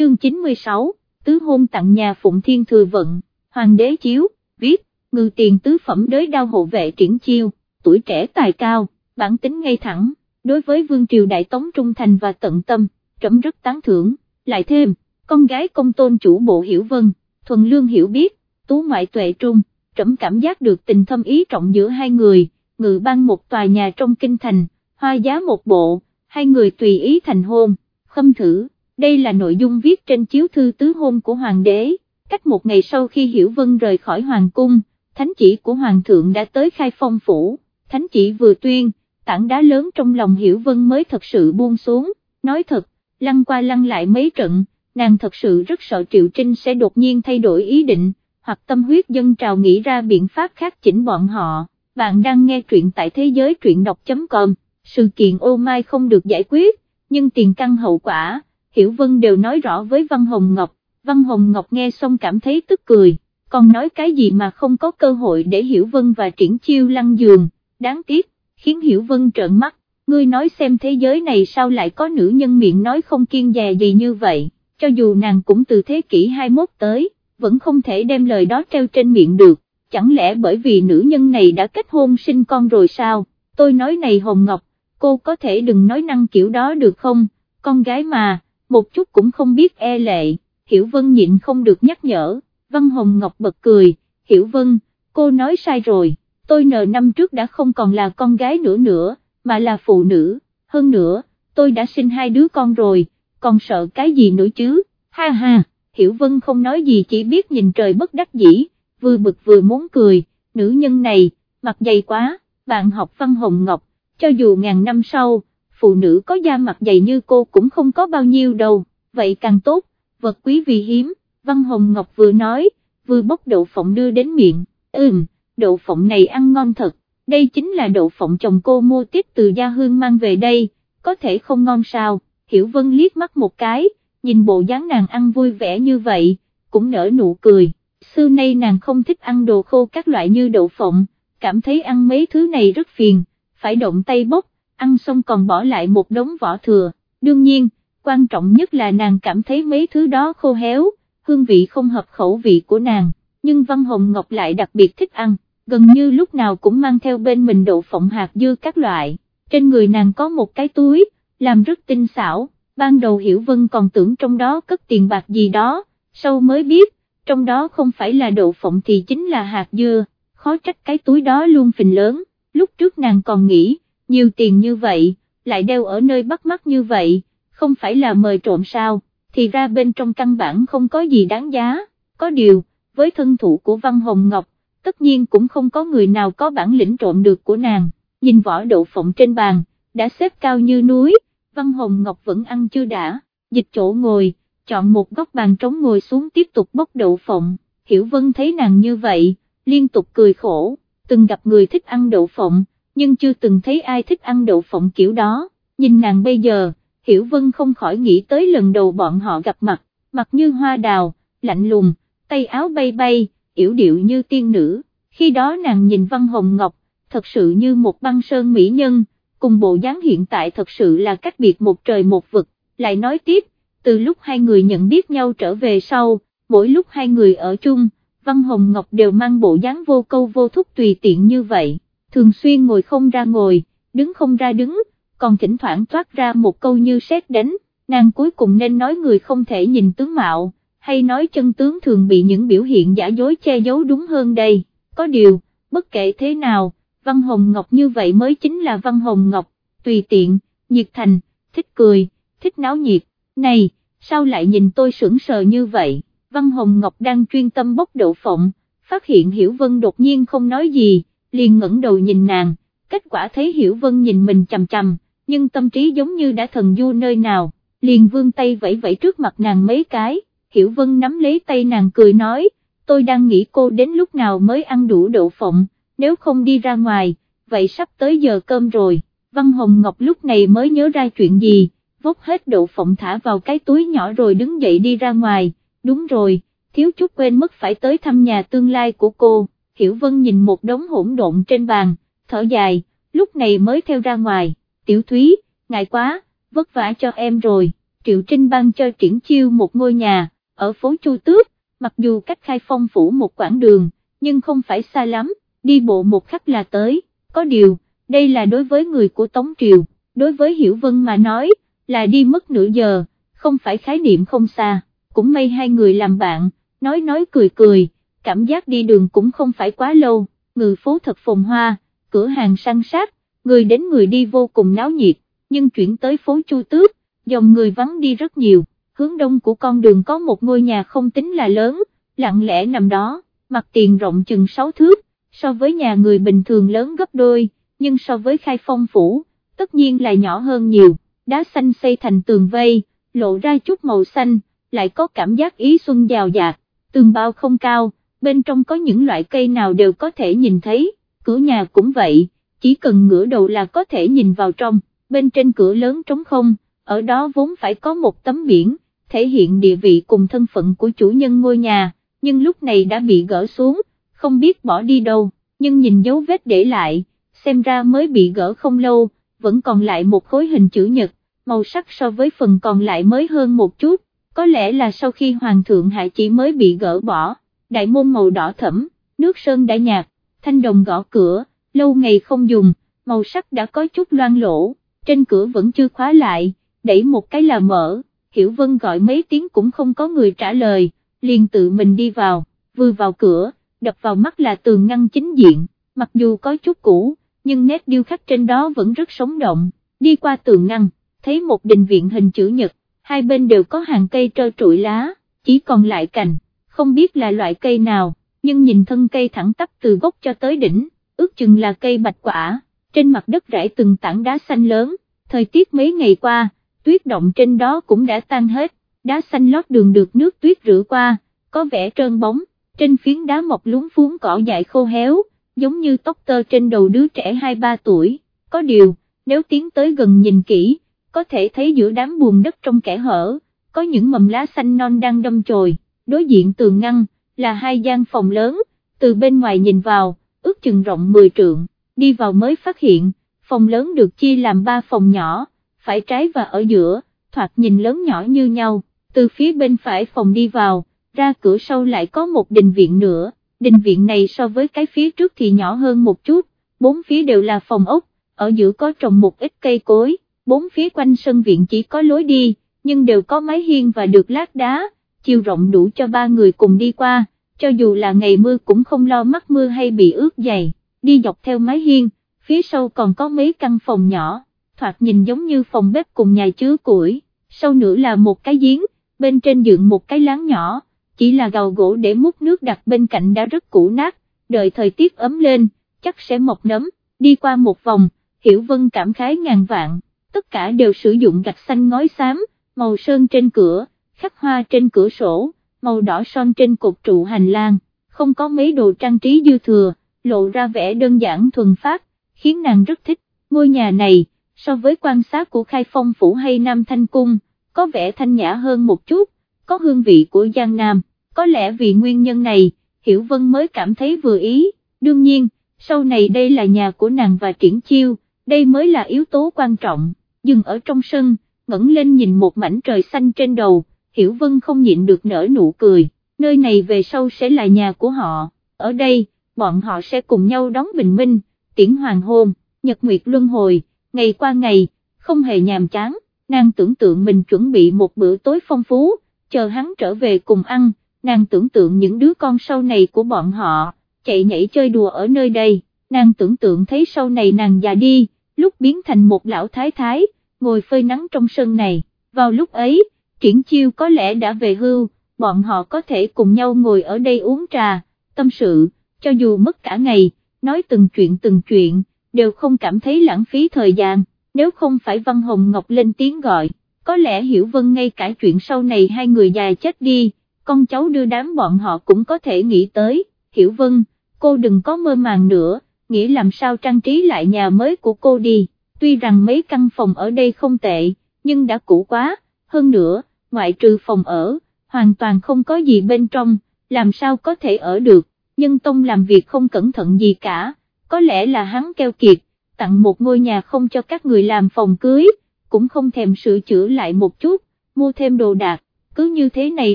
chương 96, tứ hôn tặng nhà Phụng Thiên Thừa Vận, Hoàng đế chiếu, viết, ngư tiền tứ phẩm đới đao hộ vệ triển chiêu, tuổi trẻ tài cao, bản tính ngay thẳng, đối với vương triều đại tống trung thành và tận tâm, trẫm rất tán thưởng, lại thêm, con gái công tôn chủ bộ hiểu vân, thuần lương hiểu biết, tú ngoại tuệ trung, trẫm cảm giác được tình thâm ý trọng giữa hai người, ngự ban một tòa nhà trong kinh thành, hoa giá một bộ, hai người tùy ý thành hôn, khâm thử, đây là nội dung viết trên chiếu thư tứ hôn của hoàng đế, cách một ngày sau khi Hiểu Vân rời khỏi hoàng cung, thánh chỉ của hoàng thượng đã tới khai phong phủ, thánh chỉ vừa tuyên, tảng đá lớn trong lòng Hiểu Vân mới thật sự buông xuống, nói thật, lăn qua lăn lại mấy trận, nàng thật sự rất sợ Triệu Trinh sẽ đột nhiên thay đổi ý định, hoặc tâm huyết dân trào nghĩ ra biện pháp khác chỉnh bọn họ. Bạn đang nghe truyện tại thế giới truyện đọc.com, sự kiện ô mai không được giải quyết, nhưng tiền căn hậu quả, Hiểu Vân đều nói rõ với Văn Hồng Ngọc, Văn Hồng Ngọc nghe xong cảm thấy tức cười, còn nói cái gì mà không có cơ hội để Hiểu Vân và triển chiêu lăn giường, đáng tiếc, khiến Hiểu Vân trợn mắt, ngươi nói xem thế giới này sao lại có nữ nhân miệng nói không kiên dè gì như vậy, cho dù nàng cũng từ thế kỷ 21 tới, vẫn không thể đem lời đó treo trên miệng được, chẳng lẽ bởi vì nữ nhân này đã kết hôn sinh con rồi sao, tôi nói này Hồng Ngọc, cô có thể đừng nói năng kiểu đó được không, con gái mà, một chút cũng không biết e lệ, Hiểu Vân nhịn không được nhắc nhở, Văn Hồng Ngọc bật cười, Hiểu Vân, cô nói sai rồi, tôi nờ năm trước đã không còn là con gái nữa nữa, mà là phụ nữ, hơn nữa, tôi đã sinh hai đứa con rồi, còn sợ cái gì nữa chứ, ha ha, Hiểu Vân không nói gì chỉ biết nhìn trời bất đắc dĩ, vừa bực vừa muốn cười, nữ nhân này, mặt dày quá, bạn học Văn Hồng Ngọc, cho dù ngàn năm sau, phụ nữ có da mặt dày như cô cũng không có bao nhiêu đâu, vậy càng tốt, vật quý vì hiếm, Văn Hồng Ngọc vừa nói, vừa bốc đậu phộng đưa đến miệng, ừm, đậu phộng này ăn ngon thật, đây chính là đậu phộng chồng cô mua tiếp từ Gia Hương mang về đây, có thể không ngon sao, Hiểu Vân liếc mắt một cái, nhìn bộ dáng nàng ăn vui vẻ như vậy, cũng nở nụ cười, xưa nay nàng không thích ăn đồ khô các loại như đậu phộng, cảm thấy ăn mấy thứ này rất phiền, phải động tay bốc, ăn xong còn bỏ lại một đống vỏ thừa, đương nhiên, quan trọng nhất là nàng cảm thấy mấy thứ đó khô héo, hương vị không hợp khẩu vị của nàng, nhưng Văn Hồng Ngọc lại đặc biệt thích ăn, gần như lúc nào cũng mang theo bên mình đậu phộng hạt dưa các loại, trên người nàng có một cái túi, làm rất tinh xảo, ban đầu Hiểu Vân còn tưởng trong đó cất tiền bạc gì đó, sau mới biết, trong đó không phải là đậu phộng thì chính là hạt dưa, khó trách cái túi đó luôn phình lớn, lúc trước nàng còn nghĩ, nhiều tiền như vậy, lại đeo ở nơi bắt mắt như vậy, không phải là mời trộm sao, thì ra bên trong căn bản không có gì đáng giá, có điều, với thân thủ của Văn Hồng Ngọc, tất nhiên cũng không có người nào có bản lĩnh trộm được của nàng, nhìn vỏ đậu phộng trên bàn, đã xếp cao như núi, Văn Hồng Ngọc vẫn ăn chưa đã, dịch chỗ ngồi, chọn một góc bàn trống ngồi xuống tiếp tục bốc đậu phộng, Hiểu Vân thấy nàng như vậy, liên tục cười khổ, từng gặp người thích ăn đậu phộng, nhưng chưa từng thấy ai thích ăn đậu phộng kiểu đó, nhìn nàng bây giờ, Hiểu Vân không khỏi nghĩ tới lần đầu bọn họ gặp mặt, mặt như hoa đào, lạnh lùng, tay áo bay bay, yểu điệu như tiên nữ, khi đó nàng nhìn Văn Hồng Ngọc, thật sự như một băng sơn mỹ nhân, cùng bộ dáng hiện tại thật sự là cách biệt một trời một vực, lại nói tiếp, từ lúc hai người nhận biết nhau trở về sau, mỗi lúc hai người ở chung, Văn Hồng Ngọc đều mang bộ dáng vô câu vô thúc tùy tiện như vậy, thường xuyên ngồi không ra ngồi, đứng không ra đứng, còn thỉnh thoảng toát ra một câu như xét đánh, nàng cuối cùng nên nói người không thể nhìn tướng mạo, hay nói chân tướng thường bị những biểu hiện giả dối che giấu đúng hơn đây, có điều, bất kể thế nào, Văn Hồng Ngọc như vậy mới chính là Văn Hồng Ngọc, tùy tiện, nhiệt thành, thích cười, thích náo nhiệt, này, sao lại nhìn tôi sững sờ như vậy, Văn Hồng Ngọc đang chuyên tâm bốc đậu phộng, phát hiện Hiểu Vân đột nhiên không nói gì, liền ngẩng đầu nhìn nàng, kết quả thấy Hiểu Vân nhìn mình chằm chằm, nhưng tâm trí giống như đã thần du nơi nào, liền vươn tay vẫy vẫy trước mặt nàng mấy cái, Hiểu Vân nắm lấy tay nàng cười nói, tôi đang nghĩ cô đến lúc nào mới ăn đủ đậu phộng, nếu không đi ra ngoài, vậy sắp tới giờ cơm rồi, Văn Hồng Ngọc lúc này mới nhớ ra chuyện gì, vốt hết đậu phộng thả vào cái túi nhỏ rồi đứng dậy đi ra ngoài, đúng rồi, thiếu chút quên mất phải tới thăm nhà tương lai của cô, Hiểu Vân nhìn một đống hỗn độn trên bàn, thở dài, lúc này mới theo ra ngoài, tiểu thúy, ngại quá, vất vả cho em rồi, Triệu Trinh ban cho triển chiêu một ngôi nhà, ở phố Chu Tước, mặc dù cách khai phong phủ một quãng đường, nhưng không phải xa lắm, đi bộ một khắc là tới, có điều, đây là đối với người của Tống Triều, đối với Hiểu Vân mà nói, là đi mất nửa giờ, không phải khái niệm không xa, cũng may hai người làm bạn, nói nói cười cười, cảm giác đi đường cũng không phải quá lâu, ngự phố thật phồn hoa, cửa hàng săn sát, người đến người đi vô cùng náo nhiệt, nhưng chuyển tới phố Chu Tước, dòng người vắng đi rất nhiều, hướng đông của con đường có một ngôi nhà không tính là lớn, lặng lẽ nằm đó, mặt tiền rộng chừng 6 thước, so với nhà người bình thường lớn gấp đôi, nhưng so với khai phong phủ, tất nhiên là nhỏ hơn nhiều, đá xanh xây thành tường vây, lộ ra chút màu xanh, lại có cảm giác ý xuân giàu dạt, tường bao không cao, bên trong có những loại cây nào đều có thể nhìn thấy, cửa nhà cũng vậy, chỉ cần ngửa đầu là có thể nhìn vào trong, bên trên cửa lớn trống không, ở đó vốn phải có một tấm biển, thể hiện địa vị cùng thân phận của chủ nhân ngôi nhà, nhưng lúc này đã bị gỡ xuống, không biết bỏ đi đâu, nhưng nhìn dấu vết để lại, xem ra mới bị gỡ không lâu, vẫn còn lại một khối hình chữ nhật, màu sắc so với phần còn lại mới hơn một chút, có lẽ là sau khi Hoàng thượng hạ chỉ mới bị gỡ bỏ, đại môn màu đỏ thẫm, nước sơn đã nhạt, thanh đồng gõ cửa, lâu ngày không dùng, màu sắc đã có chút loang lỗ, trên cửa vẫn chưa khóa lại, đẩy một cái là mở, Hiểu Vân gọi mấy tiếng cũng không có người trả lời, liền tự mình đi vào, vừa vào cửa, đập vào mắt là tường ngăn chính diện, mặc dù có chút cũ, nhưng nét điêu khắc trên đó vẫn rất sống động, đi qua tường ngăn, thấy một đình viện hình chữ nhật, hai bên đều có hàng cây trơ trụi lá, chỉ còn lại cành, không biết là loại cây nào, nhưng nhìn thân cây thẳng tắp từ gốc cho tới đỉnh, ước chừng là cây bạch quả, trên mặt đất rải từng tảng đá xanh lớn, thời tiết mấy ngày qua, tuyết động trên đó cũng đã tan hết, đá xanh lót đường được nước tuyết rửa qua, có vẻ trơn bóng, trên phiến đá mọc lúng phúng cỏ dại khô héo, giống như tóc tơ trên đầu đứa trẻ 2-3 tuổi, có điều, nếu tiến tới gần nhìn kỹ, có thể thấy giữa đám buồn đất trong kẻ hở, có những mầm lá xanh non đang đâm chồi, đối diện tường ngăn, là hai gian phòng lớn, từ bên ngoài nhìn vào, ước chừng rộng 10 trượng, đi vào mới phát hiện, phòng lớn được chia làm 3 phòng nhỏ, phải trái và ở giữa, thoạt nhìn lớn nhỏ như nhau, từ phía bên phải phòng đi vào, ra cửa sau lại có một đình viện nữa, đình viện này so với cái phía trước thì nhỏ hơn một chút, bốn phía đều là phòng ốc, ở giữa có trồng một ít cây cối, bốn phía quanh sân viện chỉ có lối đi, nhưng đều có mái hiên và được lát đá, chiều rộng đủ cho ba người cùng đi qua, cho dù là ngày mưa cũng không lo mắc mưa hay bị ướt dày, đi dọc theo mái hiên, phía sau còn có mấy căn phòng nhỏ, thoạt nhìn giống như phòng bếp cùng nhà chứa củi, sau nữa là một cái giếng, bên trên dựng một cái láng nhỏ, chỉ là gầu gỗ để múc nước đặt bên cạnh đã rất cũ nát, đợi thời tiết ấm lên, chắc sẽ mọc nấm, đi qua một vòng, Hiểu Vân cảm khái ngàn vạn, tất cả đều sử dụng gạch xanh ngói xám, màu sơn trên cửa, khắc hoa trên cửa sổ, màu đỏ son trên cột trụ hành lang, không có mấy đồ trang trí dư thừa, lộ ra vẻ đơn giản thuần phát, khiến nàng rất thích, ngôi nhà này, so với quan sát của khai phong phủ hay Nam Thanh Cung, có vẻ thanh nhã hơn một chút, có hương vị của Giang Nam, có lẽ vì nguyên nhân này, Hiểu Vân mới cảm thấy vừa ý, đương nhiên, sau này đây là nhà của nàng và triển chiêu, đây mới là yếu tố quan trọng, dừng ở trong sân, ngẩng lên nhìn một mảnh trời xanh trên đầu, Hiểu Vân không nhịn được nở nụ cười, nơi này về sau sẽ là nhà của họ, ở đây, bọn họ sẽ cùng nhau đón bình minh, tiễn hoàng hôn, nhật nguyệt luân hồi, ngày qua ngày, không hề nhàm chán, nàng tưởng tượng mình chuẩn bị một bữa tối phong phú, chờ hắn trở về cùng ăn, nàng tưởng tượng những đứa con sau này của bọn họ, chạy nhảy chơi đùa ở nơi đây, nàng tưởng tượng thấy sau này nàng già đi, lúc biến thành một lão thái thái, ngồi phơi nắng trong sân này, vào lúc ấy, triển chiêu có lẽ đã về hưu, bọn họ có thể cùng nhau ngồi ở đây uống trà, tâm sự, cho dù mất cả ngày, nói từng chuyện từng chuyện, đều không cảm thấy lãng phí thời gian, nếu không phải Văn Hồng Ngọc lên tiếng gọi, có lẽ Hiểu Vân ngay cả chuyện sau này hai người già chết đi, con cháu đưa đám bọn họ cũng có thể nghĩ tới, Hiểu Vân, cô đừng có mơ màng nữa, nghĩ làm sao trang trí lại nhà mới của cô đi, tuy rằng mấy căn phòng ở đây không tệ, nhưng đã cũ quá, hơn nữa, ngoại trừ phòng ở, hoàn toàn không có gì bên trong, làm sao có thể ở được, nhưng Tông làm việc không cẩn thận gì cả, có lẽ là hắn keo kiệt, tặng một ngôi nhà không cho các người làm phòng cưới, cũng không thèm sửa chữa lại một chút, mua thêm đồ đạc, cứ như thế này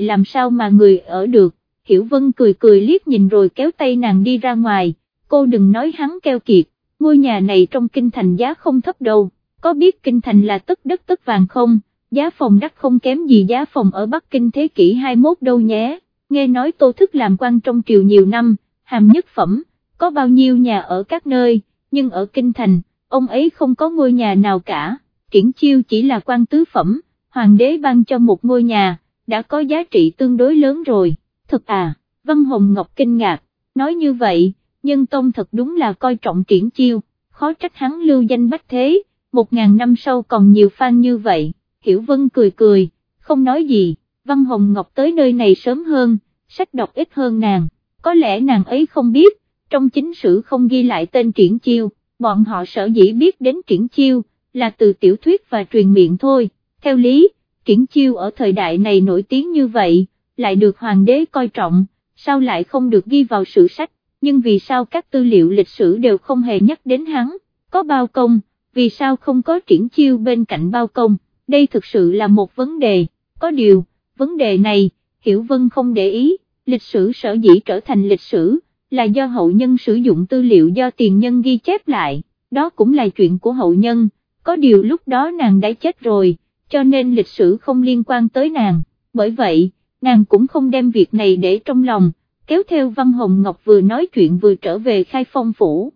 làm sao mà người ở được, Hiểu Vân cười cười liếc nhìn rồi kéo tay nàng đi ra ngoài, cô đừng nói hắn keo kiệt, ngôi nhà này trong kinh thành giá không thấp đâu, có biết kinh thành là tất đất tất vàng không, giá phòng đắt không kém gì giá phòng ở Bắc Kinh thế kỷ 21 đâu nhé, nghe nói tô thức làm quan trong triều nhiều năm, hàm nhất phẩm, có bao nhiêu nhà ở các nơi, nhưng ở kinh thành, ông ấy không có ngôi nhà nào cả, triển chiêu chỉ là quan tứ phẩm, hoàng đế ban cho một ngôi nhà, đã có giá trị tương đối lớn rồi, thật à, Văn Hồng Ngọc kinh ngạc, nói như vậy, nhân tông thật đúng là coi trọng triển chiêu, khó trách hắn lưu danh bách thế, một ngàn năm sau còn nhiều fan như vậy, Hiểu Vân cười cười, không nói gì, Văn Hồng Ngọc tới nơi này sớm hơn, sách đọc ít hơn nàng, có lẽ nàng ấy không biết, trong chính sử không ghi lại tên triển chiêu, bọn họ sở dĩ biết đến triển chiêu, là từ tiểu thuyết và truyền miệng thôi, theo lý, triển chiêu ở thời đại này nổi tiếng như vậy, lại được hoàng đế coi trọng, sao lại không được ghi vào sử sách, nhưng vì sao các tư liệu lịch sử đều không hề nhắc đến hắn, có bao công, vì sao không có triển chiêu bên cạnh bao công, đây thực sự là một vấn đề, có điều, vấn đề này, Hiểu Vân không để ý, lịch sử sở dĩ trở thành lịch sử, là do hậu nhân sử dụng tư liệu do tiền nhân ghi chép lại, đó cũng là chuyện của hậu nhân, có điều lúc đó nàng đã chết rồi, cho nên lịch sử không liên quan tới nàng, bởi vậy, nàng cũng không đem việc này để trong lòng, kéo theo Văn Hồng Ngọc vừa nói chuyện vừa trở về khai phong phủ.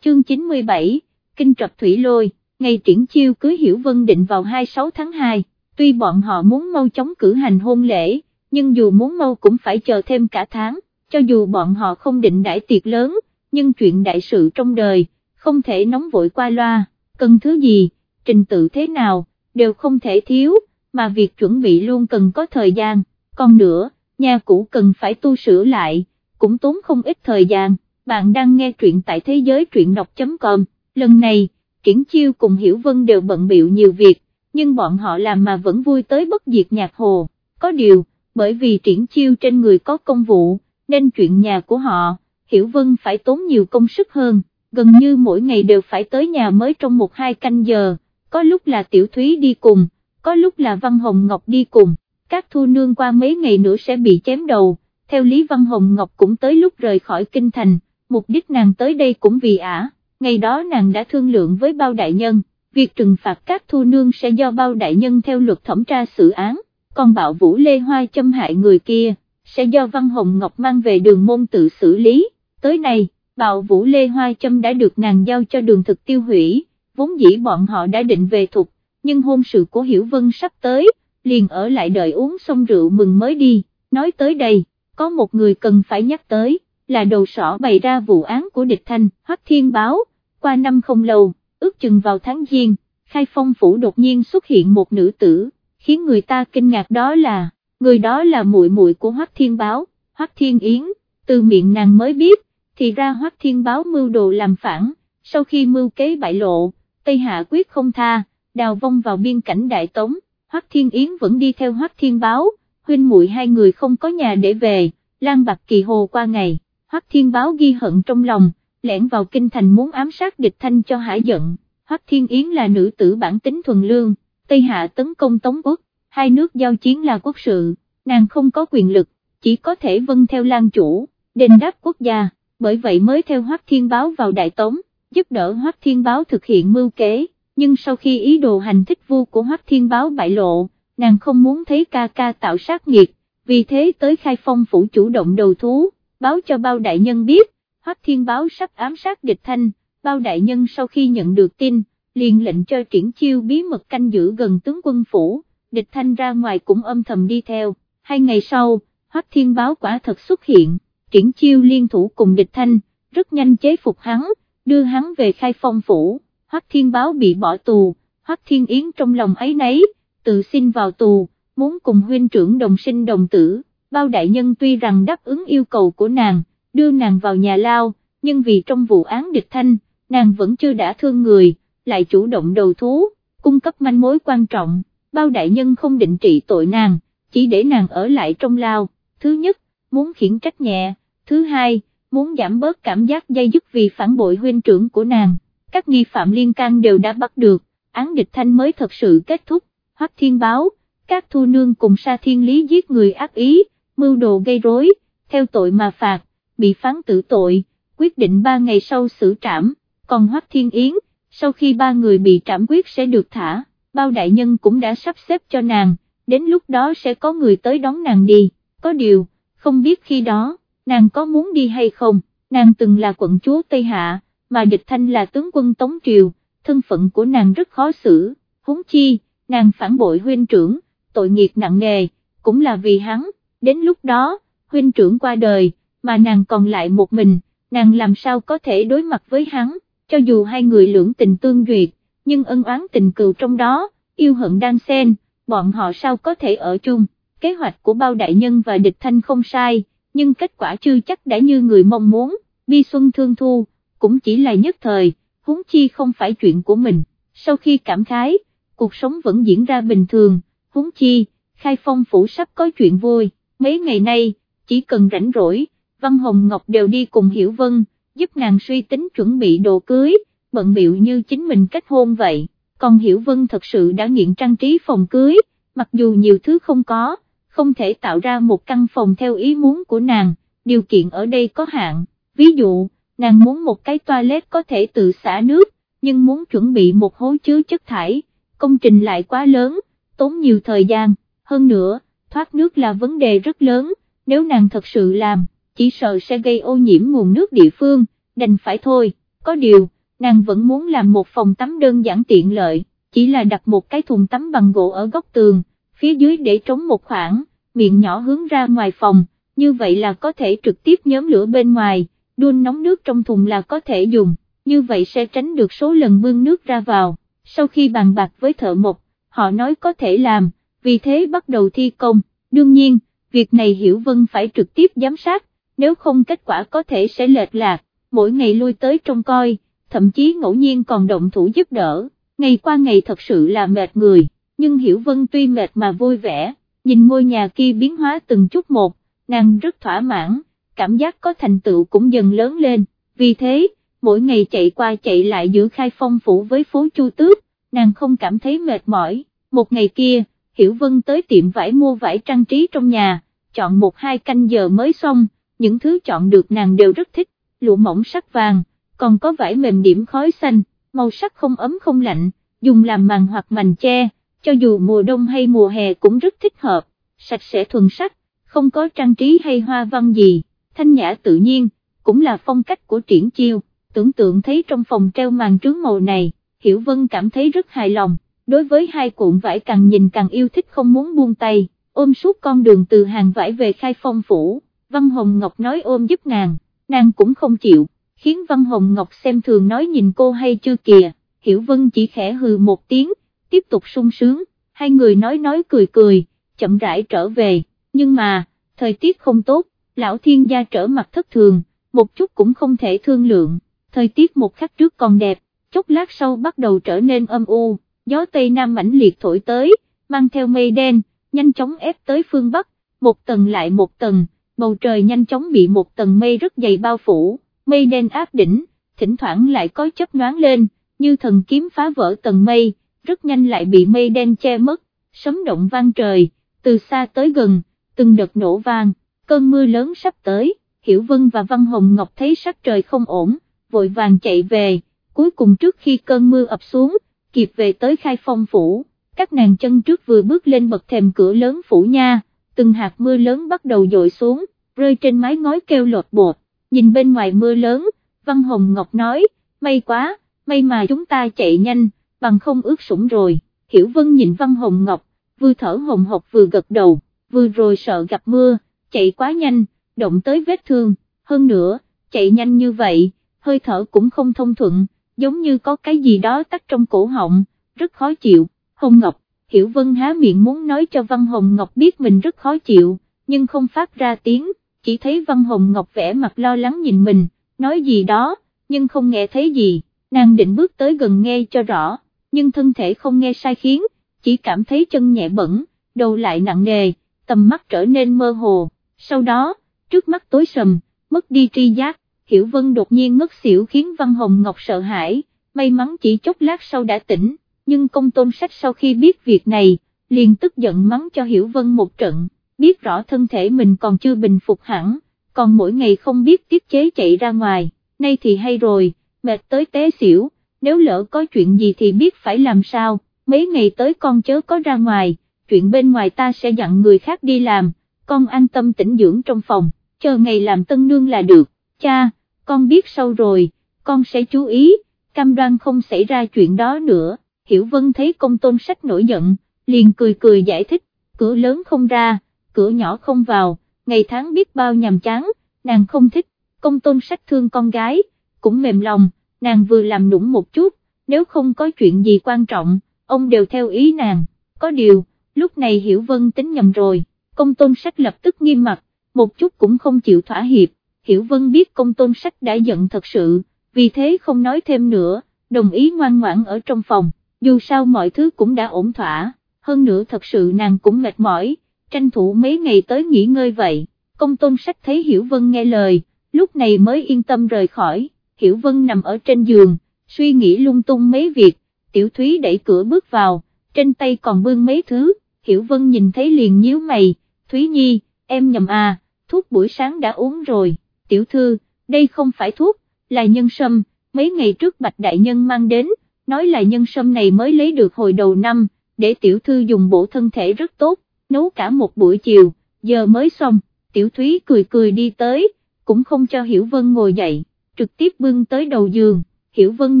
Chương 97, Kinh Trập Thủy Lôi, ngày triển chiêu cưới Hiểu Vân định vào 26 tháng 2, tuy bọn họ muốn mau chóng cử hành hôn lễ, nhưng dù muốn mau cũng phải chờ thêm cả tháng, cho dù bọn họ không định đãi tiệc lớn, nhưng chuyện đại sự trong đời, không thể nóng vội qua loa, cần thứ gì, trình tự thế nào, đều không thể thiếu, mà việc chuẩn bị luôn cần có thời gian, còn nữa, nhà cũ cần phải tu sửa lại, cũng tốn không ít thời gian, bạn đang nghe truyện tại thế giới truyện đọc.com, lần này, Triển Chiêu cùng Hiểu Vân đều bận biệu nhiều việc, nhưng bọn họ làm mà vẫn vui tới bất diệt nhạc hồ, có điều, bởi vì Triển Chiêu trên người có công vụ, nên chuyện nhà của họ, Hiểu Vân phải tốn nhiều công sức hơn, gần như mỗi ngày đều phải tới nhà mới trong một hai canh giờ, có lúc là Tiểu Thúy đi cùng, có lúc là Văn Hồng Ngọc đi cùng, các thu nương qua mấy ngày nữa sẽ bị chém đầu, theo Lý Văn Hồng Ngọc cũng tới lúc rời khỏi kinh thành, mục đích nàng tới đây cũng vì ả, ngày đó nàng đã thương lượng với bao đại nhân, việc trừng phạt các thu nương sẽ do bao đại nhân theo luật thẩm tra xử án, còn bạo vũ Lê Hoa châm hại người kia sẽ do Văn Hồng Ngọc mang về đường môn tự xử lý, tới nay, bạo vũ Lê Hoa Châm đã được nàng giao cho đường thực tiêu hủy, vốn dĩ bọn họ đã định về thục, nhưng hôn sự của Hiểu Vân sắp tới, liền ở lại đợi uống xong rượu mừng mới đi, nói tới đây, có một người cần phải nhắc tới, là đầu sỏ bày ra vụ án của địch thanh, Hoắc Thiên Báo, qua năm không lâu, ước chừng vào tháng Giêng, khai phong phủ đột nhiên xuất hiện một nữ tử, khiến người ta kinh ngạc đó là người đó là muội muội của Hoắc Thiên Báo, Hoắc Thiên Yến, từ miệng nàng mới biết, thì ra Hoắc Thiên Báo mưu đồ làm phản, sau khi mưu kế bại lộ, Tây Hạ quyết không tha, đào vong vào biên cảnh Đại Tống, Hoắc Thiên Yến vẫn đi theo Hoắc Thiên Báo, huynh muội hai người không có nhà để về, Lan Bạc Kỳ Hồ qua ngày, Hoắc Thiên Báo ghi hận trong lòng, lẻn vào kinh thành muốn ám sát địch thanh cho hả giận, Hoắc Thiên Yến là nữ tử bản tính thuần lương, Tây Hạ tấn công Tống Quốc, hai nước giao chiến là quốc sự, nàng không có quyền lực, chỉ có thể vâng theo lan chủ, đền đáp quốc gia, bởi vậy mới theo Hoắc Thiên Báo vào Đại Tống, giúp đỡ Hoắc Thiên Báo thực hiện mưu kế, nhưng sau khi ý đồ hành thích vu của Hoắc Thiên Báo bại lộ, nàng không muốn thấy ca ca tạo sát nghiệt, vì thế tới khai phong phủ chủ động đầu thú, báo cho bao đại nhân biết, Hoắc Thiên Báo sắp ám sát địch thanh, bao đại nhân sau khi nhận được tin, liền lệnh cho triển chiêu bí mật canh giữ gần tướng quân phủ, địch thanh ra ngoài cũng âm thầm đi theo, hai ngày sau, Hoắc Thiên Báo quả thật xuất hiện, triển chiêu liên thủ cùng địch thanh, rất nhanh chế phục hắn, đưa hắn về khai phong phủ, Hoắc Thiên Báo bị bỏ tù, Hoắc Thiên Yến trong lòng ấy nấy, tự xin vào tù, muốn cùng huynh trưởng đồng sinh đồng tử, bao đại nhân tuy rằng đáp ứng yêu cầu của nàng, đưa nàng vào nhà lao, nhưng vì trong vụ án địch thanh, nàng vẫn chưa đã thương người, lại chủ động đầu thú, cung cấp manh mối quan trọng, bao đại nhân không định trị tội nàng, chỉ để nàng ở lại trong lao, thứ nhất, muốn khiển trách nhẹ, thứ hai, muốn giảm bớt cảm giác dây dứt vì phản bội huynh trưởng của nàng, các nghi phạm liên can đều đã bắt được, án địch thanh mới thật sự kết thúc, hoắc thiên báo, các thu nương cùng sa thiên lý giết người ác ý, mưu đồ gây rối, theo tội mà phạt, bị phán tử tội, quyết định ba ngày sau xử trảm, còn Hoắc Thiên Yến, sau khi ba người bị trảm quyết sẽ được thả, bao đại nhân cũng đã sắp xếp cho nàng, đến lúc đó sẽ có người tới đón nàng đi, có điều, không biết khi đó, nàng có muốn đi hay không, nàng từng là quận chúa Tây Hạ, mà địch thanh là tướng quân Tống Triều, thân phận của nàng rất khó xử, huống chi, nàng phản bội huynh trưởng, tội nghiệp nặng nề, cũng là vì hắn, đến lúc đó, huynh trưởng qua đời, mà nàng còn lại một mình, nàng làm sao có thể đối mặt với hắn, cho dù hai người lưỡng tình tương duyệt, nhưng ân oán tình cừu trong đó, yêu hận đang xen, bọn họ sao có thể ở chung, kế hoạch của bao đại nhân và địch thanh không sai, nhưng kết quả chưa chắc đã như người mong muốn, bi xuân thương thu, cũng chỉ là nhất thời, huống chi không phải chuyện của mình, sau khi cảm khái, cuộc sống vẫn diễn ra bình thường, huống chi, khai phong phủ sắp có chuyện vui, mấy ngày nay, chỉ cần rảnh rỗi, Văn Hồng Ngọc đều đi cùng Hiểu Vân, giúp nàng suy tính chuẩn bị đồ cưới, bận biệu như chính mình kết hôn vậy, còn Hiểu Vân thật sự đã nghiện trang trí phòng cưới, mặc dù nhiều thứ không có, không thể tạo ra một căn phòng theo ý muốn của nàng, điều kiện ở đây có hạn, ví dụ, nàng muốn một cái toilet có thể tự xả nước, nhưng muốn chuẩn bị một hố chứa chất thải, công trình lại quá lớn, tốn nhiều thời gian, hơn nữa, thoát nước là vấn đề rất lớn, nếu nàng thật sự làm, chỉ sợ sẽ gây ô nhiễm nguồn nước địa phương, đành phải thôi, có điều, nàng vẫn muốn làm một phòng tắm đơn giản tiện lợi, chỉ là đặt một cái thùng tắm bằng gỗ ở góc tường, phía dưới để trống một khoảng, miệng nhỏ hướng ra ngoài phòng, như vậy là có thể trực tiếp nhóm lửa bên ngoài, đun nóng nước trong thùng là có thể dùng, như vậy sẽ tránh được số lần bưng nước ra vào, sau khi bàn bạc với thợ mộc, họ nói có thể làm, vì thế bắt đầu thi công, đương nhiên, việc này Hiểu Vân phải trực tiếp giám sát, nếu không kết quả có thể sẽ lệch lạc, mỗi ngày lui tới trông coi, thậm chí ngẫu nhiên còn động thủ giúp đỡ, ngày qua ngày thật sự là mệt người, nhưng Hiểu Vân tuy mệt mà vui vẻ, nhìn ngôi nhà kia biến hóa từng chút một, nàng rất thỏa mãn, cảm giác có thành tựu cũng dần lớn lên, vì thế, mỗi ngày chạy qua chạy lại giữa khai phong phủ với phố Chu Tước, nàng không cảm thấy mệt mỏi, một ngày kia, Hiểu Vân tới tiệm vải mua vải trang trí trong nhà, chọn một hai canh giờ mới xong, những thứ chọn được nàng đều rất thích, lụa mỏng sắc vàng, còn có vải mềm điểm khói xanh, màu sắc không ấm không lạnh, dùng làm màn hoặc mành che, cho dù mùa đông hay mùa hè cũng rất thích hợp, sạch sẽ thuần sắc, không có trang trí hay hoa văn gì, thanh nhã tự nhiên, cũng là phong cách của triển chiêu, tưởng tượng thấy trong phòng treo màn trướng màu này, Hiểu Vân cảm thấy rất hài lòng, đối với hai cuộn vải càng nhìn càng yêu thích không muốn buông tay, ôm suốt con đường từ hàng vải về khai phong phủ, Văn Hồng Ngọc nói ôm giúp nàng, nàng cũng không chịu, khiến Văn Hồng Ngọc xem thường nói nhìn cô hay chưa kìa, Hiểu Vân chỉ khẽ hừ một tiếng, tiếp tục sung sướng, hai người nói nói cười cười, chậm rãi trở về, nhưng mà, thời tiết không tốt, lão thiên gia trở mặt thất thường, một chút cũng không thể thương lượng, thời tiết một khắc trước còn đẹp, chốc lát sau bắt đầu trở nên âm u, gió tây nam mãnh liệt thổi tới, mang theo mây đen, nhanh chóng ép tới phương Bắc, một tầng lại một tầng, bầu trời nhanh chóng bị một tầng mây rất dày bao phủ, mây đen áp đỉnh, thỉnh thoảng lại có chớp nhoáng lên, như thần kiếm phá vỡ tầng mây, rất nhanh lại bị mây đen che mất, sấm động vang trời, từ xa tới gần, từng đợt nổ vang, cơn mưa lớn sắp tới, Hiểu Vân và Văn Hồng Ngọc thấy sắc trời không ổn, vội vàng chạy về, cuối cùng trước khi cơn mưa ập xuống, kịp về tới khai phong phủ, các nàng chân trước vừa bước lên bậc thềm cửa lớn phủ nha, từng hạt mưa lớn bắt đầu dội xuống, rơi trên mái ngói kêu lột bột, nhìn bên ngoài mưa lớn, Văn Hồng Ngọc nói, may quá, may mà chúng ta chạy nhanh, bằng không ướt sũng rồi, Hiểu Vân nhìn Văn Hồng Ngọc, vừa thở hồng hộc vừa gật đầu, vừa rồi sợ gặp mưa, chạy quá nhanh, động tới vết thương, hơn nữa, chạy nhanh như vậy, hơi thở cũng không thông thuận, giống như có cái gì đó tắt trong cổ họng, rất khó chịu, Hồng Ngọc, Hiểu Vân há miệng muốn nói cho Văn Hồng Ngọc biết mình rất khó chịu, nhưng không phát ra tiếng, chỉ thấy Văn Hồng Ngọc vẻ mặt lo lắng nhìn mình, nói gì đó, nhưng không nghe thấy gì, nàng định bước tới gần nghe cho rõ, nhưng thân thể không nghe sai khiến, chỉ cảm thấy chân nhẹ bẩn, đầu lại nặng nề, tầm mắt trở nên mơ hồ, sau đó, trước mắt tối sầm, mất đi tri giác, Hiểu Vân đột nhiên ngất xỉu khiến Văn Hồng Ngọc sợ hãi, may mắn chỉ chốc lát sau đã tỉnh, nhưng công tôn sách sau khi biết việc này, liền tức giận mắng cho Hiểu Vân một trận, biết rõ thân thể mình còn chưa bình phục hẳn, còn mỗi ngày không biết tiết chế chạy ra ngoài, nay thì hay rồi, mệt tới té xỉu, nếu lỡ có chuyện gì thì biết phải làm sao, mấy ngày tới con chớ có ra ngoài, chuyện bên ngoài ta sẽ dặn người khác đi làm, con an tâm tĩnh dưỡng trong phòng, chờ ngày làm tân nương là được, cha, con biết sâu rồi, con sẽ chú ý, cam đoan không xảy ra chuyện đó nữa, Hiểu Vân thấy công tôn sách nổi giận, liền cười cười giải thích, cửa lớn không ra, cửa nhỏ không vào, ngày tháng biết bao nhàm chán, nàng không thích, công tôn sách thương con gái, cũng mềm lòng, nàng vừa làm nũng một chút, nếu không có chuyện gì quan trọng, ông đều theo ý nàng, có điều, lúc này Hiểu Vân tính nhầm rồi, công tôn sách lập tức nghiêm mặt, một chút cũng không chịu thỏa hiệp, Hiểu Vân biết công tôn sách đã giận thật sự, vì thế không nói thêm nữa, đồng ý ngoan ngoãn ở trong phòng, dù sao mọi thứ cũng đã ổn thỏa, hơn nữa thật sự nàng cũng mệt mỏi, tranh thủ mấy ngày tới nghỉ ngơi vậy, công tôn sách thấy Hiểu Vân nghe lời, lúc này mới yên tâm rời khỏi, Hiểu Vân nằm ở trên giường, suy nghĩ lung tung mấy việc, Tiểu Thúy đẩy cửa bước vào, trên tay còn bưng mấy thứ, Hiểu Vân nhìn thấy liền nhíu mày, Thúy Nhi, em nhầm à, thuốc buổi sáng đã uống rồi, Tiểu Thư, đây không phải thuốc, là nhân sâm, mấy ngày trước Bạch Đại Nhân mang đến, nói là nhân sâm này mới lấy được hồi đầu năm, để Tiểu Thư dùng bổ thân thể rất tốt, nấu cả một buổi chiều, giờ mới xong, Tiểu Thúy cười cười đi tới, cũng không cho Hiểu Vân ngồi dậy, trực tiếp bưng tới đầu giường, Hiểu Vân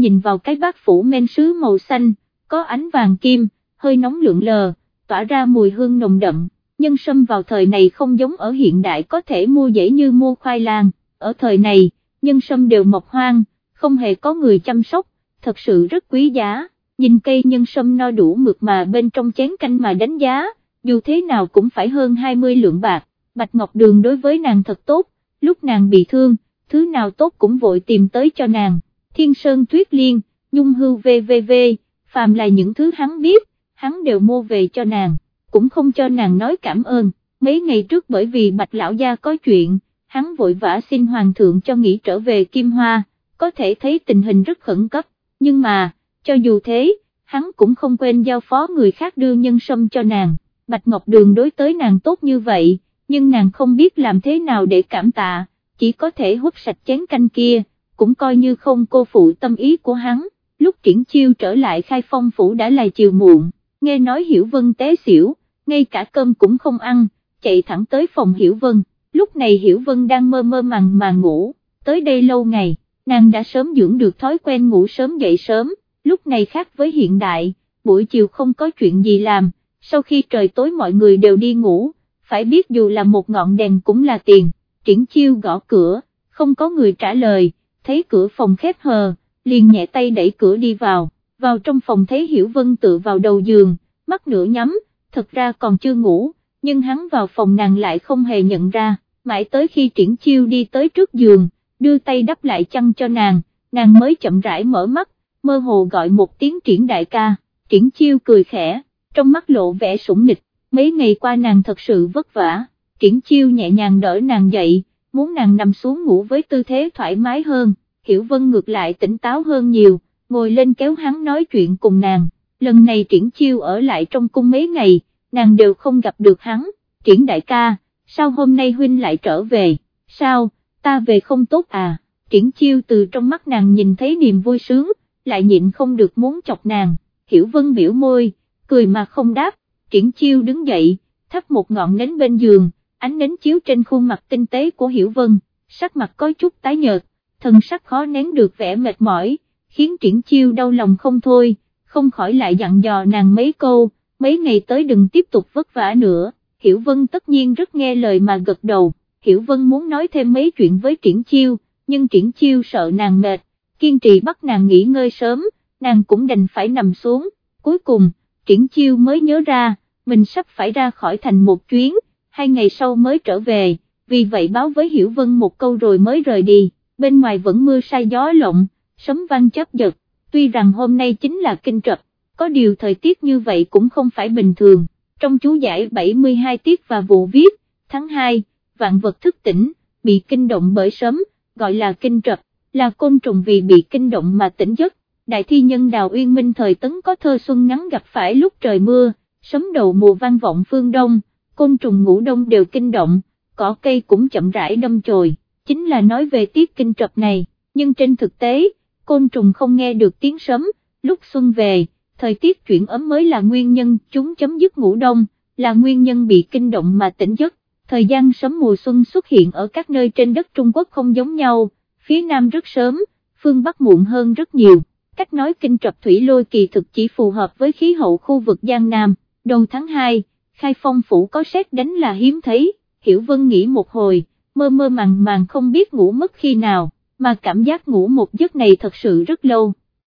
nhìn vào cái bát phủ men sứ màu xanh, có ánh vàng kim, hơi nóng lượn lờ, tỏa ra mùi hương nồng đậm, nhân sâm vào thời này không giống ở hiện đại có thể mua dễ như mua khoai lang, ở thời này, nhân sâm đều mọc hoang, không hề có người chăm sóc, thật sự rất quý giá, nhìn cây nhân sâm no đủ mượt mà bên trong chén canh mà đánh giá, dù thế nào cũng phải hơn 20 lượng bạc, Bạch Ngọc Đường đối với nàng thật tốt, lúc nàng bị thương, thứ nào tốt cũng vội tìm tới cho nàng, Thiên Sơn Tuyết Liên, Nhung Hưu VVV, phàm là những thứ hắn biết, hắn đều mua về cho nàng, cũng không cho nàng nói cảm ơn, mấy ngày trước bởi vì Bạch Lão Gia có chuyện, hắn vội vã xin Hoàng thượng cho nghỉ trở về Kim Hoa, có thể thấy tình hình rất khẩn cấp, nhưng mà, cho dù thế, hắn cũng không quên giao phó người khác đưa nhân sâm cho nàng, Bạch Ngọc Đường đối tới nàng tốt như vậy, nhưng nàng không biết làm thế nào để cảm tạ, chỉ có thể hút sạch chén canh kia, cũng coi như không cô phụ tâm ý của hắn, lúc triển chiêu trở lại khai phong phủ đã là chiều muộn, nghe nói Hiểu Vân té xỉu, ngay cả cơm cũng không ăn, chạy thẳng tới phòng Hiểu Vân, lúc này Hiểu Vân đang mơ mơ màng mà ngủ, tới đây lâu ngày, nàng đã sớm dưỡng được thói quen ngủ sớm dậy sớm, lúc này khác với hiện đại, buổi chiều không có chuyện gì làm, sau khi trời tối mọi người đều đi ngủ, phải biết dù là một ngọn đèn cũng là tiền, triển chiêu gõ cửa, không có người trả lời, thấy cửa phòng khép hờ, liền nhẹ tay đẩy cửa đi vào, vào trong phòng thấy Hiểu Vân tự vào đầu giường, mắt nửa nhắm, thật ra còn chưa ngủ, nhưng hắn vào phòng nàng lại không hề nhận ra, mãi tới khi triển chiêu đi tới trước giường, đưa tay đắp lại chăn cho nàng, nàng mới chậm rãi mở mắt, mơ hồ gọi một tiếng triển đại ca, triển chiêu cười khẽ, trong mắt lộ vẻ sủng nịch, mấy ngày qua nàng thật sự vất vả, triển chiêu nhẹ nhàng đỡ nàng dậy, muốn nàng nằm xuống ngủ với tư thế thoải mái hơn, Hiểu Vân ngược lại tỉnh táo hơn nhiều, ngồi lên kéo hắn nói chuyện cùng nàng, lần này triển chiêu ở lại trong cung mấy ngày, nàng đều không gặp được hắn, triển đại ca, sao hôm nay huynh lại trở về, sao, ta về không tốt à, triển chiêu từ trong mắt nàng nhìn thấy niềm vui sướng, lại nhịn không được muốn chọc nàng, hiểu vân biểu môi, cười mà không đáp, triển chiêu đứng dậy, thắp một ngọn nến bên giường, ánh nến chiếu trên khuôn mặt tinh tế của hiểu vân, sắc mặt có chút tái nhợt, thân sắc khó nén được vẻ mệt mỏi, khiến triển chiêu đau lòng không thôi, không khỏi lại dặn dò nàng mấy câu, mấy ngày tới đừng tiếp tục vất vả nữa, hiểu vân tất nhiên rất nghe lời mà gật đầu, hiểu vân muốn nói thêm mấy chuyện với triển chiêu, nhưng triển chiêu sợ nàng mệt, kiên trì bắt nàng nghỉ ngơi sớm, nàng cũng đành phải nằm xuống, cuối cùng, triển chiêu mới nhớ ra, mình sắp phải ra khỏi thành một chuyến, hai ngày sau mới trở về, vì vậy báo với Hiểu Vân một câu rồi mới rời đi, bên ngoài vẫn mưa say gió lộng, sấm vang chớp giật, tuy rằng hôm nay chính là kinh trật có điều thời tiết như vậy cũng không phải bình thường, trong chú giải 72 tiết và vụ viết, tháng 2, vạn vật thức tỉnh, bị kinh động bởi sấm, gọi là kinh trật là côn trùng vì bị kinh động mà tỉnh giấc. Đại thi nhân Đào Uyên Minh thời tấn có thơ xuân ngắn gặp phải lúc trời mưa, sấm đầu mùa vang vọng phương đông, côn trùng ngủ đông đều kinh động, cỏ cây cũng chậm rãi đâm chồi, chính là nói về tiết kinh trật này, nhưng trên thực tế, côn trùng không nghe được tiếng sấm, lúc xuân về, thời tiết chuyển ấm mới là nguyên nhân chúng chấm dứt ngủ đông, là nguyên nhân bị kinh động mà tỉnh giấc. Thời gian sớm mùa xuân xuất hiện ở các nơi trên đất Trung Quốc không giống nhau, phía Nam rất sớm, phương Bắc muộn hơn rất nhiều. Cách nói kinh trập thủy lôi kỳ thực chỉ phù hợp với khí hậu khu vực Giang Nam, đầu tháng 2, khai phong phủ có xét đánh là hiếm thấy, Hiểu Vân nghĩ một hồi, mơ mơ màng màng không biết ngủ mất khi nào, mà cảm giác ngủ một giấc này thật sự rất lâu.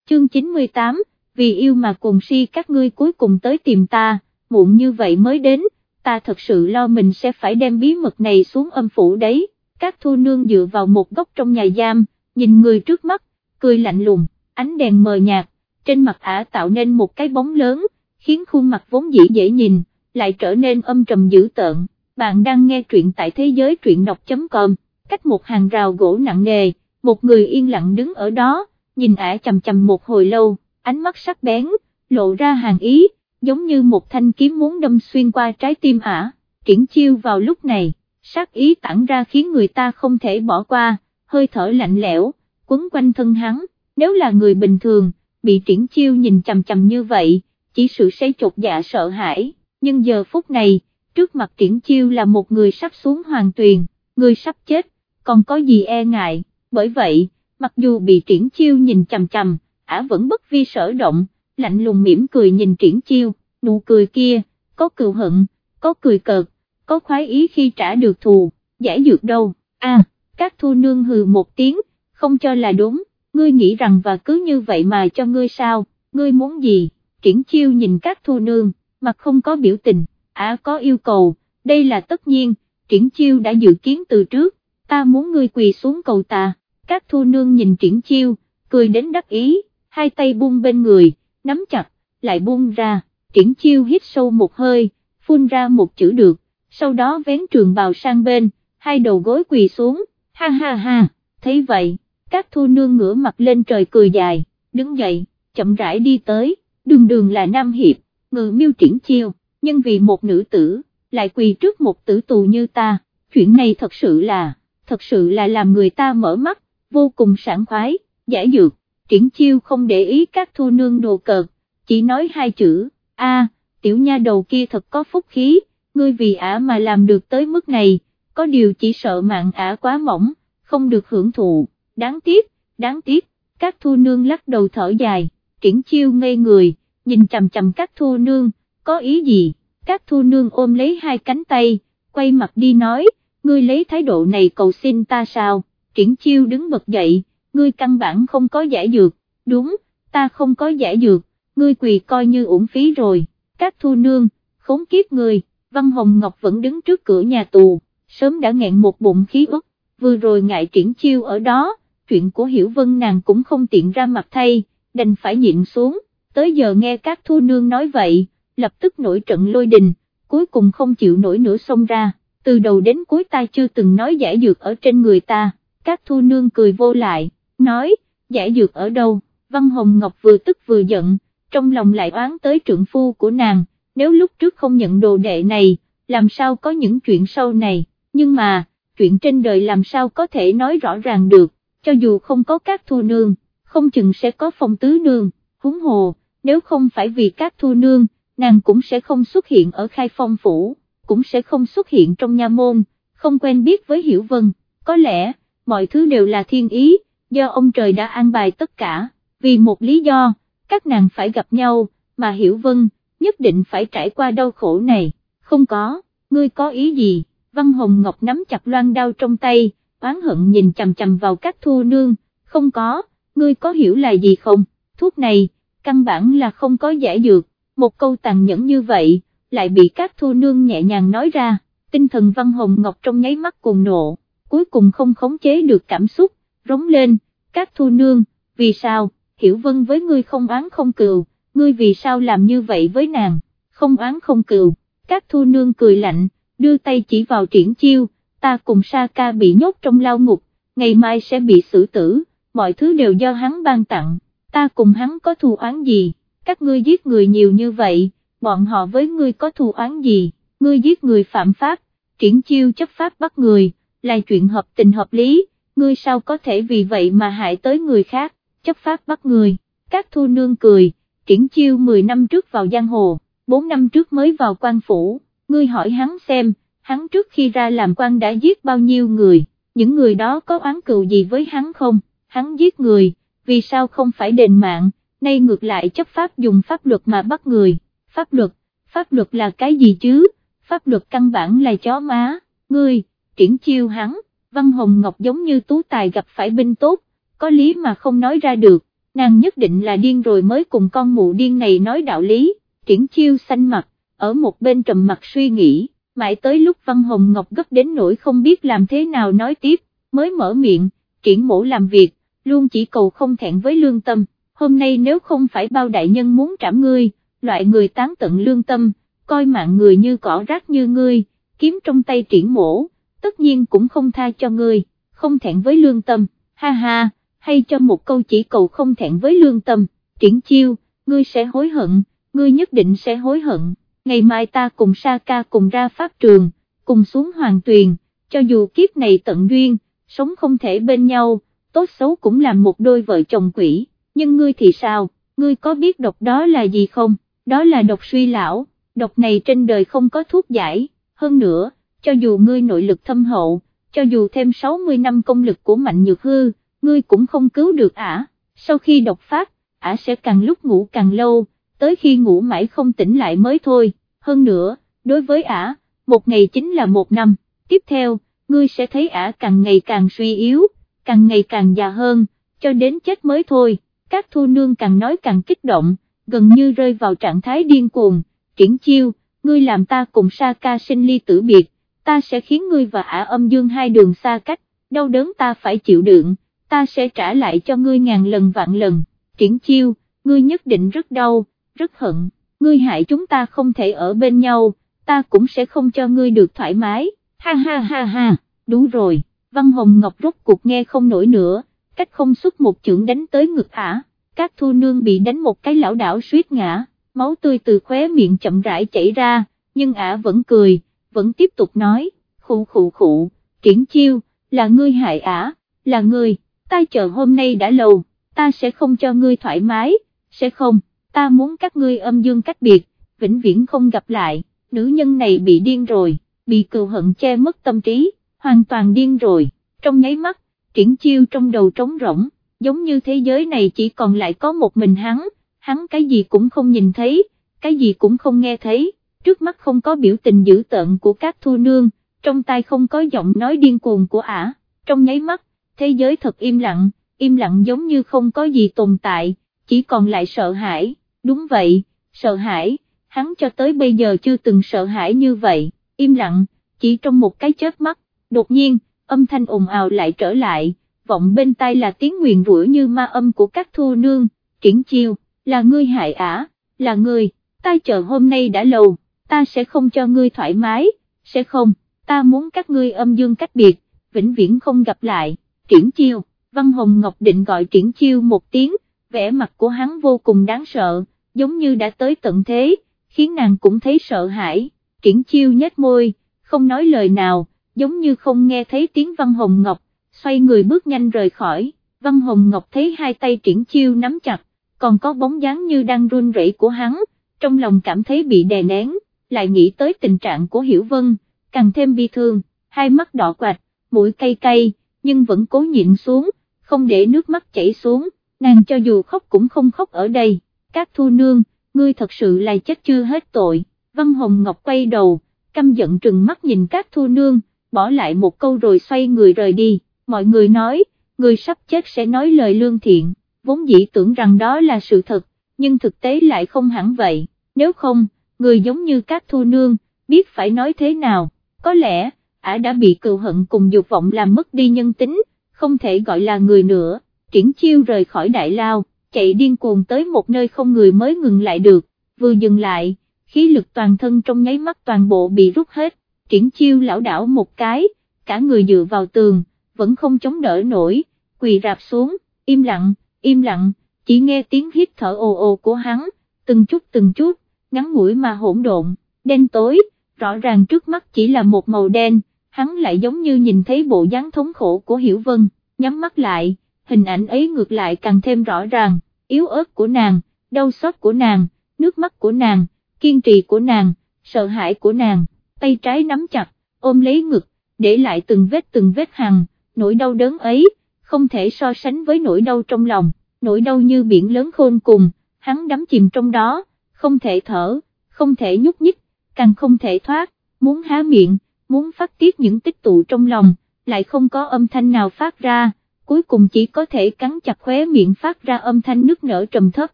Chương 98, vì yêu mà cùng si các ngươi cuối cùng tới tìm ta, muộn như vậy mới đến, ta thật sự lo mình sẽ phải đem bí mật này xuống âm phủ đấy, các thu nương dựa vào một góc trong nhà giam, nhìn người trước mắt, cười lạnh lùng, ánh đèn mờ nhạt, trên mặt ả tạo nên một cái bóng lớn, khiến khuôn mặt vốn dĩ dễ nhìn, lại trở nên âm trầm dữ tợn. Bạn đang nghe truyện tại thế giới truyện đọc.com, cách một hàng rào gỗ nặng nề, một người yên lặng đứng ở đó, nhìn ả chầm chầm một hồi lâu, ánh mắt sắc bén, lộ ra hàng ý, giống như một thanh kiếm muốn đâm xuyên qua trái tim ả, triển chiêu vào lúc này, sát ý tản ra khiến người ta không thể bỏ qua, hơi thở lạnh lẽo, quấn quanh thân hắn, nếu là người bình thường, bị triển chiêu nhìn chầm chầm như vậy, chỉ sự say chột dạ sợ hãi, nhưng giờ phút này, trước mặt triển chiêu là một người sắp xuống hoàng tuyền, người sắp chết, còn có gì e ngại, bởi vậy, mặc dù bị triển chiêu nhìn chầm chầm, ả vẫn bất vi sở động, lạnh lùng mỉm cười nhìn triển chiêu, nụ cười kia, có cừu hận, có cười cợt, có khoái ý khi trả được thù, giải dược đâu, a à, các thu nương hừ một tiếng, không cho là đúng, ngươi nghĩ rằng và cứ như vậy mà cho ngươi sao, ngươi muốn gì, triển chiêu nhìn các thu nương, mặt không có biểu tình, ả có yêu cầu, đây là tất nhiên, triển chiêu đã dự kiến từ trước, ta muốn ngươi quỳ xuống cầu ta, các thu nương nhìn triển chiêu, cười đến đắc ý, hai tay buông bên người, nắm chặt, lại buông ra, triển chiêu hít sâu một hơi, phun ra một chữ được, sau đó vén trường bào sang bên, hai đầu gối quỳ xuống, ha ha ha, thấy vậy, các thu nương ngửa mặt lên trời cười dài, đứng dậy, chậm rãi đi tới, đường đường là Nam Hiệp, ngự miêu triển chiêu, nhưng vì một nữ tử, lại quỳ trước một tử tù như ta, chuyện này thật sự là, thật sự là làm người ta mở mắt, vô cùng sảng khoái, giải dược, triển chiêu không để ý các thu nương đồ cợt, chỉ nói hai chữ, a, tiểu nha đầu kia thật có phúc khí, ngươi vì ả mà làm được tới mức này, có điều chỉ sợ mạng ả quá mỏng, không được hưởng thụ, đáng tiếc, đáng tiếc, các thu nương lắc đầu thở dài, triển chiêu ngây người, nhìn chầm chầm các thu nương, có ý gì, các thu nương ôm lấy hai cánh tay, quay mặt đi nói, ngươi lấy thái độ này cầu xin ta sao, triển chiêu đứng bật dậy, ngươi căn bản không có giải dược, đúng, ta không có giải dược, ngươi quỳ coi như uổng phí rồi, các thu nương, khốn kiếp người, Văn Hồng Ngọc vẫn đứng trước cửa nhà tù, sớm đã nghẹn một bụng khí ức, vừa rồi ngại triển chiêu ở đó, chuyện của Hiểu Vân nàng cũng không tiện ra mặt thay, đành phải nhịn xuống, tới giờ nghe các thu nương nói vậy, lập tức nổi trận lôi đình, cuối cùng không chịu nổi nữa xông ra, từ đầu đến cuối ta chưa từng nói giải dược ở trên người ta, các thu nương cười vô lại, nói, giải dược ở đâu, Văn Hồng Ngọc vừa tức vừa giận, trong lòng lại oán tới trượng phu của nàng, nếu lúc trước không nhận đồ đệ này, làm sao có những chuyện sau này, nhưng mà, chuyện trên đời làm sao có thể nói rõ ràng được, cho dù không có các thu nương, không chừng sẽ có phong tứ nương, húng hồ, nếu không phải vì các thu nương, nàng cũng sẽ không xuất hiện ở khai phong phủ, cũng sẽ không xuất hiện trong nha môn, không quen biết với Hiểu Vân, có lẽ, mọi thứ đều là thiên ý, do ông trời đã an bài tất cả, vì một lý do, các nàng phải gặp nhau, mà Hiểu Vân, nhất định phải trải qua đau khổ này, không có, ngươi có ý gì, Văn Hồng Ngọc nắm chặt loan đao trong tay, oán hận nhìn chằm chằm vào các thu nương, không có, ngươi có hiểu là gì không, thuốc này, căn bản là không có giải dược, một câu tàn nhẫn như vậy, lại bị các thu nương nhẹ nhàng nói ra, tinh thần Văn Hồng Ngọc trong nháy mắt cuồng nộ, cuối cùng không khống chế được cảm xúc, rống lên, các thu nương, vì sao, hiểu vân với ngươi không oán không cừu, ngươi vì sao làm như vậy với nàng, không oán không cừu, các thu nương cười lạnh, đưa tay chỉ vào triển chiêu, ta cùng sa ca bị nhốt trong lao ngục, ngày mai sẽ bị xử tử, mọi thứ đều do hắn ban tặng, ta cùng hắn có thù oán gì, các ngươi giết người nhiều như vậy, bọn họ với ngươi có thù oán gì, ngươi giết người phạm pháp, triển chiêu chấp pháp bắt người, là chuyện hợp tình hợp lý, ngươi sao có thể vì vậy mà hại tới người khác, chấp pháp bắt người, các thu nương cười, triển chiêu 10 năm trước vào giang hồ, 4 năm trước mới vào quan phủ, ngươi hỏi hắn xem, hắn trước khi ra làm quan đã giết bao nhiêu người, những người đó có oán cừu gì với hắn không, hắn giết người, vì sao không phải đền mạng, nay ngược lại chấp pháp dùng pháp luật mà bắt người, pháp luật, pháp luật là cái gì chứ, pháp luật căn bản là chó má, ngươi, triển chiêu hắn, Văn Hồng Ngọc giống như tú tài gặp phải binh tốt, có lý mà không nói ra được, nàng nhất định là điên rồi mới cùng con mụ điên này nói đạo lý, triển chiêu xanh mặt, ở một bên trầm mặt suy nghĩ, mãi tới lúc Văn Hồng Ngọc gấp đến nỗi không biết làm thế nào nói tiếp, mới mở miệng, triển mổ làm việc, luôn chỉ cầu không thẹn với lương tâm, hôm nay nếu không phải bao đại nhân muốn trảm ngươi, loại người tán tận lương tâm, coi mạng người như cỏ rác như ngươi, kiếm trong tay triển mổ, tất nhiên cũng không tha cho ngươi, không thẹn với lương tâm, ha ha, hay cho một câu chỉ cầu không thẹn với lương tâm, triển chiêu, ngươi sẽ hối hận, ngươi nhất định sẽ hối hận, ngày mai ta cùng Sa ca cùng ra pháp trường, cùng xuống hoàng tuyền, cho dù kiếp này tận duyên, sống không thể bên nhau, tốt xấu cũng làm một đôi vợ chồng quỷ, nhưng ngươi thì sao, ngươi có biết độc đó là gì không, đó là độc suy lão, độc này trên đời không có thuốc giải, hơn nữa, cho dù ngươi nội lực thâm hậu, cho dù thêm 60 năm công lực của mạnh nhược hư, ngươi cũng không cứu được ả, sau khi độc phát, ả sẽ càng lúc ngủ càng lâu, tới khi ngủ mãi không tỉnh lại mới thôi, hơn nữa, đối với ả, một ngày chính là một năm, tiếp theo, ngươi sẽ thấy ả càng ngày càng suy yếu, càng ngày càng già hơn, cho đến chết mới thôi, các thu nương càng nói càng kích động, gần như rơi vào trạng thái điên cuồng, triển chiêu, ngươi làm ta cùng sa ca sinh ly tử biệt, ta sẽ khiến ngươi và ả âm dương hai đường xa cách, đau đớn ta phải chịu đựng, ta sẽ trả lại cho ngươi ngàn lần vạn lần, triển chiêu, ngươi nhất định rất đau, rất hận, ngươi hại chúng ta không thể ở bên nhau, ta cũng sẽ không cho ngươi được thoải mái, ha ha ha ha, đủ rồi, Văn Hồng Ngọc rốt cuộc nghe không nổi nữa, cách không xuất một chưởng đánh tới ngực ả, các thu nương bị đánh một cái lão đảo suýt ngã, máu tươi từ khóe miệng chậm rãi chảy ra, nhưng ả vẫn cười, vẫn tiếp tục nói, khụ khụ khụ, triển chiêu, là ngươi hại ả, là ngươi, ta chờ hôm nay đã lâu, ta sẽ không cho ngươi thoải mái, sẽ không, ta muốn các ngươi âm dương cách biệt, vĩnh viễn không gặp lại, nữ nhân này bị điên rồi, bị cừu hận che mất tâm trí, hoàn toàn điên rồi, trong nháy mắt, triển chiêu trong đầu trống rỗng, giống như thế giới này chỉ còn lại có một mình hắn, hắn cái gì cũng không nhìn thấy, cái gì cũng không nghe thấy, trước mắt không có biểu tình dữ tợn của các thu nương, trong tai không có giọng nói điên cuồng của ả, trong nháy mắt, thế giới thật im lặng, im lặng giống như không có gì tồn tại, chỉ còn lại sợ hãi, đúng vậy, sợ hãi, hắn cho tới bây giờ chưa từng sợ hãi như vậy, im lặng, chỉ trong một cái chớp mắt, đột nhiên, âm thanh ồn ào lại trở lại, vọng bên tai là tiếng nguyền rủa như ma âm của các thu nương, triển chiêu, là ngươi hại ả, là ngươi, tai chờ hôm nay đã lâu, ta sẽ không cho ngươi thoải mái, sẽ không, ta muốn các ngươi âm dương cách biệt, vĩnh viễn không gặp lại, triển chiêu, Văn Hồng Ngọc định gọi triển chiêu một tiếng, vẻ mặt của hắn vô cùng đáng sợ, giống như đã tới tận thế, khiến nàng cũng thấy sợ hãi, triển chiêu nhếch môi, không nói lời nào, giống như không nghe thấy tiếng Văn Hồng Ngọc, xoay người bước nhanh rời khỏi, Văn Hồng Ngọc thấy hai tay triển chiêu nắm chặt, còn có bóng dáng như đang run rẩy của hắn, trong lòng cảm thấy bị đè nén, lại nghĩ tới tình trạng của Hiểu Vân, càng thêm bi thương, hai mắt đỏ quạch, mũi cay cay, nhưng vẫn cố nhịn xuống, không để nước mắt chảy xuống, nàng cho dù khóc cũng không khóc ở đây, các thu nương, ngươi thật sự là chết chưa hết tội, Văn Hồng Ngọc quay đầu, căm giận trừng mắt nhìn các thu nương, bỏ lại một câu rồi xoay người rời đi, mọi người nói, người sắp chết sẽ nói lời lương thiện, vốn dĩ tưởng rằng đó là sự thật, nhưng thực tế lại không hẳn vậy, nếu không, người giống như các thu nương, biết phải nói thế nào, có lẽ, ả đã bị cựu hận cùng dục vọng làm mất đi nhân tính, không thể gọi là người nữa, triển chiêu rời khỏi đại lao, chạy điên cuồng tới một nơi không người mới ngừng lại được, vừa dừng lại, khí lực toàn thân trong nháy mắt toàn bộ bị rút hết, triển chiêu lão đảo một cái, cả người dựa vào tường, vẫn không chống đỡ nổi, quỳ rạp xuống, im lặng, im lặng, chỉ nghe tiếng hít thở ồ ồ của hắn, từng chút từng chút, ngắn ngủi mà hỗn độn, đen tối, rõ ràng trước mắt chỉ là một màu đen, hắn lại giống như nhìn thấy bộ dáng thống khổ của Hiểu Vân, nhắm mắt lại, hình ảnh ấy ngược lại càng thêm rõ ràng, yếu ớt của nàng, đau xót của nàng, nước mắt của nàng, kiên trì của nàng, sợ hãi của nàng, tay trái nắm chặt, ôm lấy ngực, để lại từng vết từng vết hằn, nỗi đau đớn ấy, không thể so sánh với nỗi đau trong lòng, nỗi đau như biển lớn khôn cùng, hắn đắm chìm trong đó, không thể thở, không thể nhúc nhích, càng không thể thoát, muốn há miệng, muốn phát tiết những tích tụ trong lòng, lại không có âm thanh nào phát ra, cuối cùng chỉ có thể cắn chặt khóe miệng phát ra âm thanh nước nở trầm thấp,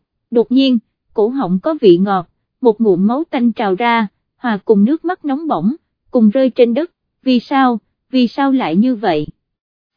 đột nhiên, cổ họng có vị ngọt, một ngụm máu tanh trào ra, hòa cùng nước mắt nóng bỏng, cùng rơi trên đất, vì sao, vì sao lại như vậy?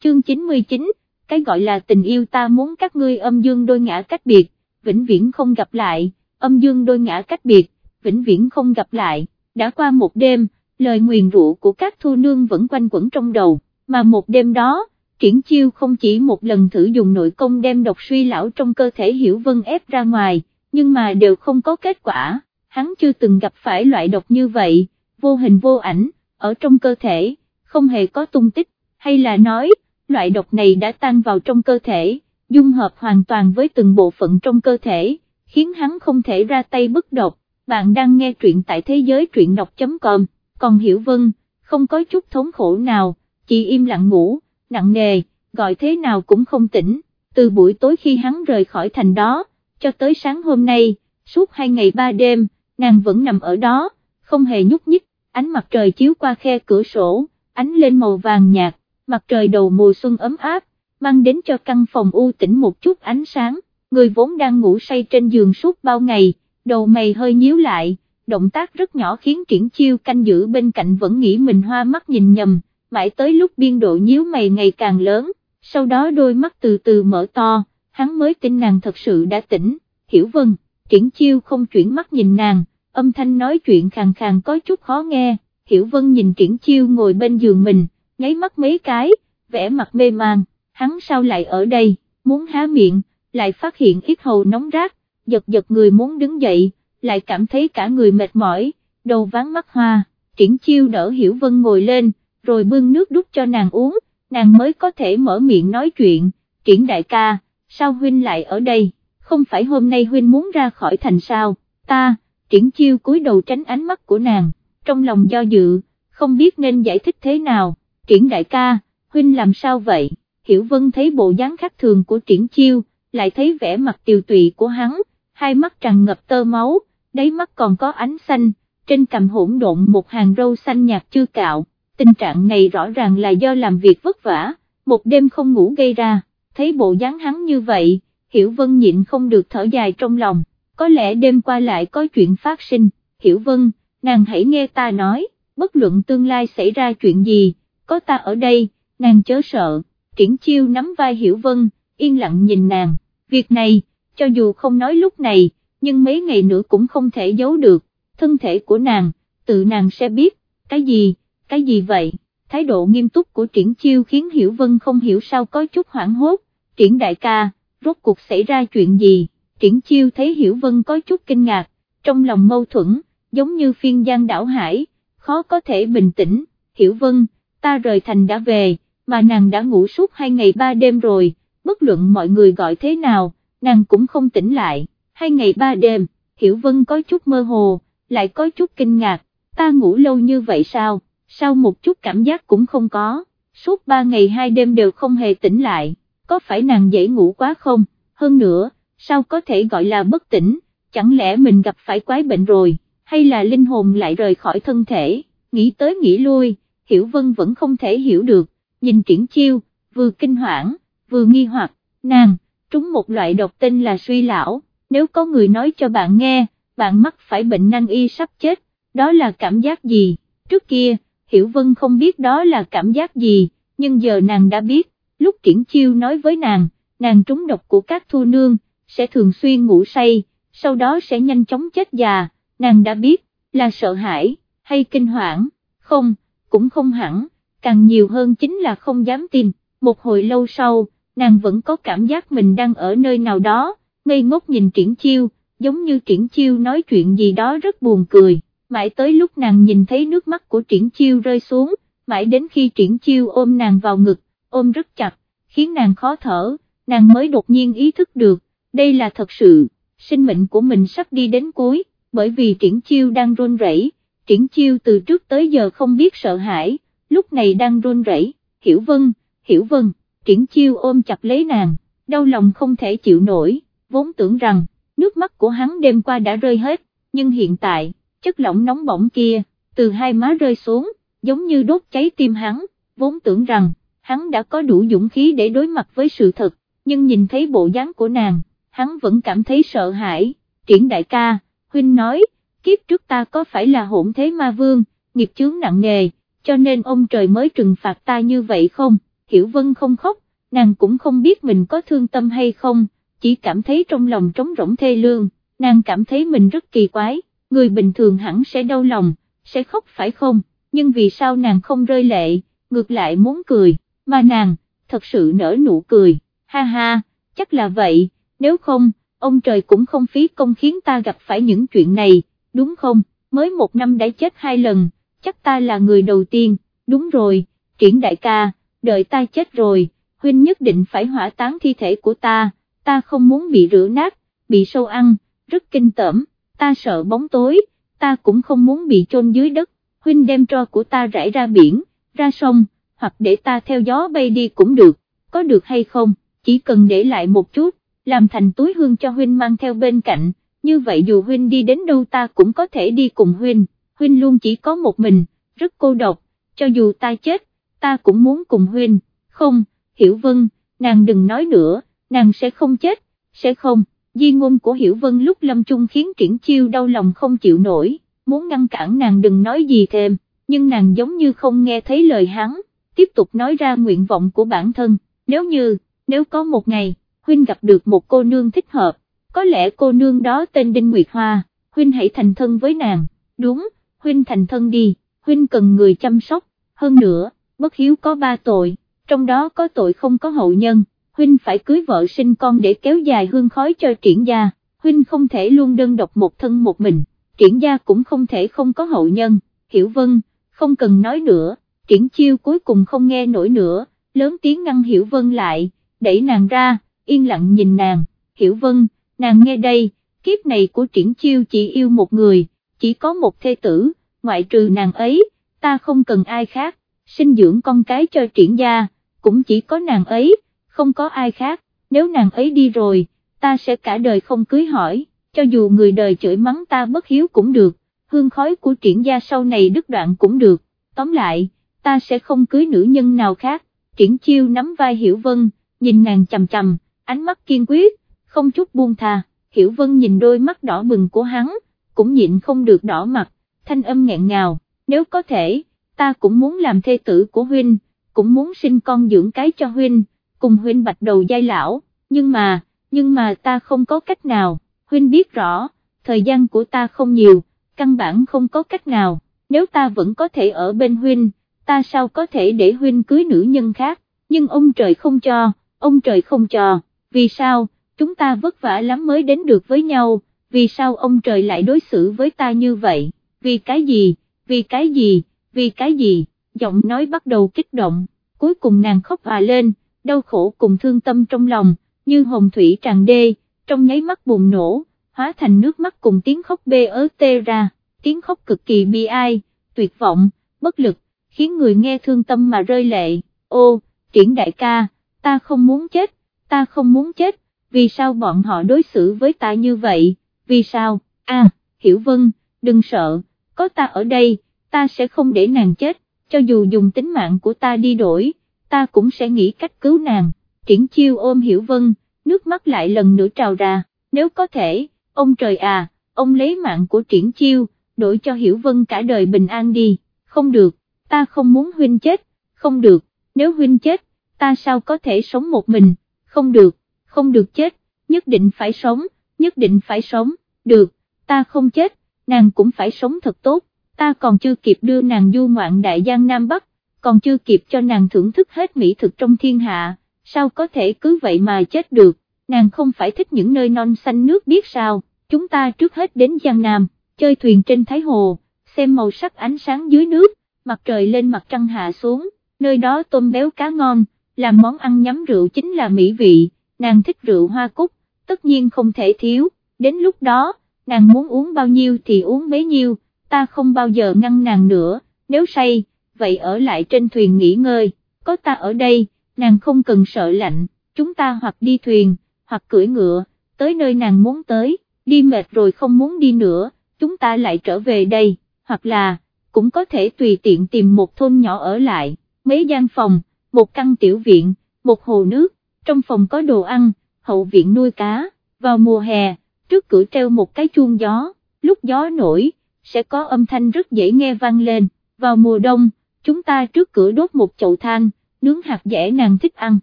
Chương 99, cái gọi là tình yêu ta muốn các ngươi âm dương đôi ngã cách biệt, vĩnh viễn không gặp lại, âm dương đôi ngã cách biệt, vĩnh viễn không gặp lại, đã qua một đêm, lời nguyền rủa của các thu nương vẫn quanh quẩn trong đầu, mà một đêm đó, triển chiêu không chỉ một lần thử dùng nội công đem độc suy lão trong cơ thể hiểu vân ép ra ngoài, nhưng mà đều không có kết quả, hắn chưa từng gặp phải loại độc như vậy, vô hình vô ảnh, ở trong cơ thể, không hề có tung tích, hay là nói, loại độc này đã tan vào trong cơ thể, dung hợp hoàn toàn với từng bộ phận trong cơ thể, khiến hắn không thể ra tay bức độc. Bạn đang nghe truyện tại thế giới truyện đọc.com, còn Hiểu Vân, không có chút thống khổ nào, chỉ im lặng ngủ, nặng nề, gọi thế nào cũng không tỉnh, từ buổi tối khi hắn rời khỏi thành đó, cho tới sáng hôm nay, suốt hai ngày ba đêm, nàng vẫn nằm ở đó, không hề nhúc nhích, ánh mặt trời chiếu qua khe cửa sổ, ánh lên màu vàng nhạt, mặt trời đầu mùa xuân ấm áp, mang đến cho căn phòng u tĩnh một chút ánh sáng, người vốn đang ngủ say trên giường suốt bao ngày, đầu mày hơi nhíu lại, động tác rất nhỏ khiến triển chiêu canh giữ bên cạnh vẫn nghĩ mình hoa mắt nhìn nhầm, mãi tới lúc biên độ nhíu mày ngày càng lớn, sau đó đôi mắt từ từ mở to, hắn mới tin nàng thật sự đã tỉnh, hiểu vân, triển chiêu không chuyển mắt nhìn nàng, âm thanh nói chuyện khàn khàn có chút khó nghe, hiểu vân nhìn triển chiêu ngồi bên giường mình, nháy mắt mấy cái, vẻ mặt mê man, hắn sao lại ở đây, muốn há miệng, lại phát hiện ít hầu nóng rát, giật giật người muốn đứng dậy, lại cảm thấy cả người mệt mỏi, đầu ván mắt hoa, triển chiêu đỡ Hiểu Vân ngồi lên, rồi bưng nước đút cho nàng uống, nàng mới có thể mở miệng nói chuyện, triển đại ca, sao huynh lại ở đây, không phải hôm nay huynh muốn ra khỏi thành sao, ta, triển chiêu cúi đầu tránh ánh mắt của nàng, trong lòng do dự, không biết nên giải thích thế nào, triển đại ca, huynh làm sao vậy, hiểu vân thấy bộ dáng khác thường của triển chiêu, lại thấy vẻ mặt tiều tụy của hắn, hai mắt tràn ngập tơ máu, đáy mắt còn có ánh xanh, trên cằm hỗn độn một hàng râu xanh nhạt chưa cạo, tình trạng này rõ ràng là do làm việc vất vả, một đêm không ngủ gây ra, thấy bộ dáng hắn như vậy, Hiểu Vân nhịn không được thở dài trong lòng, có lẽ đêm qua lại có chuyện phát sinh, Hiểu Vân, nàng hãy nghe ta nói, bất luận tương lai xảy ra chuyện gì, có ta ở đây, nàng chớ sợ, triển chiêu nắm vai Hiểu Vân, yên lặng nhìn nàng, việc này, cho dù không nói lúc này, nhưng mấy ngày nữa cũng không thể giấu được, thân thể của nàng, tự nàng sẽ biết, cái gì, cái gì vậy, thái độ nghiêm túc của triển chiêu khiến Hiểu Vân không hiểu sao có chút hoảng hốt, triển đại ca, rốt cuộc xảy ra chuyện gì, triển chiêu thấy Hiểu Vân có chút kinh ngạc, trong lòng mâu thuẫn, giống như phiên giang đảo hải, khó có thể bình tĩnh, Hiểu Vân, ta rời thành đã về, mà nàng đã ngủ suốt hai ngày ba đêm rồi, bất luận mọi người gọi thế nào, nàng cũng không tỉnh lại, hai ngày ba đêm, Hiểu Vân có chút mơ hồ, lại có chút kinh ngạc, ta ngủ lâu như vậy sao, sao một chút cảm giác cũng không có, suốt ba ngày hai đêm đều không hề tỉnh lại, có phải nàng dễ ngủ quá không, hơn nữa, sao có thể gọi là bất tỉnh, chẳng lẽ mình gặp phải quái bệnh rồi, hay là linh hồn lại rời khỏi thân thể, nghĩ tới nghĩ lui, Hiểu Vân vẫn không thể hiểu được, nhìn triển chiêu, vừa kinh hoảng, vừa nghi hoặc, nàng, trúng một loại độc tên là suy lão, nếu có người nói cho bạn nghe, bạn mắc phải bệnh nan y sắp chết, đó là cảm giác gì, trước kia, Hiểu Vân không biết đó là cảm giác gì, nhưng giờ nàng đã biết, lúc triển chiêu nói với nàng, nàng trúng độc của các thu nương, sẽ thường xuyên ngủ say, sau đó sẽ nhanh chóng chết già, nàng đã biết, là sợ hãi, hay kinh hoảng, không, cũng không hẳn, càng nhiều hơn chính là không dám tin, một hồi lâu sau, nàng vẫn có cảm giác mình đang ở nơi nào đó, ngây ngốc nhìn triển chiêu, giống như triển chiêu nói chuyện gì đó rất buồn cười, mãi tới lúc nàng nhìn thấy nước mắt của triển chiêu rơi xuống, mãi đến khi triển chiêu ôm nàng vào ngực, ôm rất chặt, khiến nàng khó thở, nàng mới đột nhiên ý thức được, đây là thật sự, sinh mệnh của mình sắp đi đến cuối, bởi vì triển chiêu đang run rẩy, triển chiêu từ trước tới giờ không biết sợ hãi, lúc này đang run rẩy, hiểu vân, hiểu vân, triển chiêu ôm chặt lấy nàng, đau lòng không thể chịu nổi, vốn tưởng rằng, nước mắt của hắn đêm qua đã rơi hết, nhưng hiện tại, chất lỏng nóng bỏng kia, từ hai má rơi xuống, giống như đốt cháy tim hắn, vốn tưởng rằng, hắn đã có đủ dũng khí để đối mặt với sự thật, nhưng nhìn thấy bộ dáng của nàng, hắn vẫn cảm thấy sợ hãi, triển đại ca, huynh nói, kiếp trước ta có phải là hỗn thế ma vương, nghiệp chướng nặng nề, cho nên ông trời mới trừng phạt ta như vậy không, hiểu vân không khóc, nàng cũng không biết mình có thương tâm hay không, chỉ cảm thấy trong lòng trống rỗng thê lương, nàng cảm thấy mình rất kỳ quái, người bình thường hẳn sẽ đau lòng, sẽ khóc phải không, nhưng vì sao nàng không rơi lệ, ngược lại muốn cười, mà nàng, thật sự nở nụ cười, ha ha, chắc là vậy, nếu không, ông trời cũng không phí công khiến ta gặp phải những chuyện này, đúng không, mới một năm đã chết hai lần, chắc ta là người đầu tiên, đúng rồi, triển đại ca, đợi ta chết rồi, huynh nhất định phải hỏa táng thi thể của ta, ta không muốn bị rửa nát, bị sâu ăn, rất kinh tởm, ta sợ bóng tối, ta cũng không muốn bị chôn dưới đất, huynh đem tro của ta rải ra biển, ra sông, hoặc để ta theo gió bay đi cũng được, có được hay không, chỉ cần để lại một chút, làm thành túi hương cho huynh mang theo bên cạnh, như vậy dù huynh đi đến đâu ta cũng có thể đi cùng huynh, huynh luôn chỉ có một mình, rất cô độc, cho dù ta chết, ta cũng muốn cùng huynh, không, hiểu vân, nàng đừng nói nữa, nàng sẽ không chết, sẽ không, di ngôn của hiểu vân lúc lâm chung khiến triển chiêu đau lòng không chịu nổi, muốn ngăn cản nàng đừng nói gì thêm, nhưng nàng giống như không nghe thấy lời hắn, tiếp tục nói ra nguyện vọng của bản thân, nếu như, nếu có một ngày, huynh gặp được một cô nương thích hợp, có lẽ cô nương đó tên Đinh Nguyệt Hoa, huynh hãy thành thân với nàng, đúng, huynh thành thân đi, huynh cần người chăm sóc, hơn nữa, bất hiếu có ba tội, trong đó có tội không có hậu nhân, huynh phải cưới vợ sinh con để kéo dài hương khói cho triển gia, huynh không thể luôn đơn độc một thân một mình, triển gia cũng không thể không có hậu nhân, hiểu vân, không cần nói nữa, triển chiêu cuối cùng không nghe nổi nữa, lớn tiếng ngăn hiểu vân lại, đẩy nàng ra, yên lặng nhìn nàng, hiểu vân, nàng nghe đây, kiếp này của triển chiêu chỉ yêu một người, chỉ có một thê tử, ngoại trừ nàng ấy, ta không cần ai khác, sinh dưỡng con cái cho triển gia, cũng chỉ có nàng ấy, không có ai khác, nếu nàng ấy đi rồi, ta sẽ cả đời không cưới hỏi, cho dù người đời chửi mắng ta bất hiếu cũng được, hương khói của triển gia sau này đứt đoạn cũng được, tóm lại, ta sẽ không cưới nữ nhân nào khác, triển chiêu nắm vai Hiểu Vân, nhìn nàng chầm chầm, ánh mắt kiên quyết, không chút buông thà. Hiểu Vân nhìn đôi mắt đỏ bừng của hắn, cũng nhịn không được đỏ mặt, thanh âm nghẹn ngào, nếu có thể, ta cũng muốn làm thê tử của huynh, cũng muốn sinh con dưỡng cái cho huynh, cùng huynh bạch đầu giai lão, nhưng mà, nhưng mà ta không có cách nào, huynh biết rõ, thời gian của ta không nhiều, căn bản không có cách nào, nếu ta vẫn có thể ở bên huynh, ta sao có thể để huynh cưới nữ nhân khác, nhưng ông trời không cho, ông trời không cho, vì sao, chúng ta vất vả lắm mới đến được với nhau, vì sao ông trời lại đối xử với ta như vậy, vì cái gì, vì cái gì, vì cái gì, giọng nói bắt đầu kích động, cuối cùng nàng khóc hòa lên, đau khổ cùng thương tâm trong lòng, như hồng thủy tràn đê, trong nháy mắt bùng nổ, hóa thành nước mắt cùng tiếng khóc bê ớ tê ra, tiếng khóc cực kỳ bi ai, tuyệt vọng, bất lực, khiến người nghe thương tâm mà rơi lệ, ô, triển đại ca, ta không muốn chết, ta không muốn chết, vì sao bọn họ đối xử với ta như vậy, vì sao, a Hiểu Vân, đừng sợ, có ta ở đây, ta sẽ không để nàng chết, cho dù dùng tính mạng của ta đi đổi, ta cũng sẽ nghĩ cách cứu nàng, triển chiêu ôm Hiểu Vân, nước mắt lại lần nữa trào ra, nếu có thể, ông trời à, ông lấy mạng của triển chiêu, đổi cho Hiểu Vân cả đời bình an đi, không được, ta không muốn huynh chết, không được, nếu huynh chết, ta sao có thể sống một mình, không được, không được chết, nhất định phải sống, nhất định phải sống, được, ta không chết, nàng cũng phải sống thật tốt, ta còn chưa kịp đưa nàng du ngoạn đại giang Nam Bắc, còn chưa kịp cho nàng thưởng thức hết mỹ thực trong thiên hạ, sao có thể cứ vậy mà chết được, nàng không phải thích những nơi non xanh nước biết sao, chúng ta trước hết đến Giang Nam, chơi thuyền trên Thái Hồ, xem màu sắc ánh sáng dưới nước, mặt trời lên mặt trăng hạ xuống, nơi đó tôm béo cá ngon, làm món ăn nhắm rượu chính là mỹ vị, nàng thích rượu hoa cúc, tất nhiên không thể thiếu, đến lúc đó, nàng muốn uống bao nhiêu thì uống bấy nhiêu, ta không bao giờ ngăn nàng nữa, nếu say, vậy ở lại trên thuyền nghỉ ngơi, có ta ở đây, nàng không cần sợ lạnh, chúng ta hoặc đi thuyền, hoặc cưỡi ngựa, tới nơi nàng muốn tới, đi mệt rồi không muốn đi nữa, chúng ta lại trở về đây, hoặc là, cũng có thể tùy tiện tìm một thôn nhỏ ở lại, mấy gian phòng, một căn tiểu viện, một hồ nước, trong phòng có đồ ăn, hậu viện nuôi cá, vào mùa hè, trước cửa treo một cái chuông gió, lúc gió nổi, sẽ có âm thanh rất dễ nghe vang lên, vào mùa đông, chúng ta trước cửa đốt một chậu than, nướng hạt dẻ nàng thích ăn,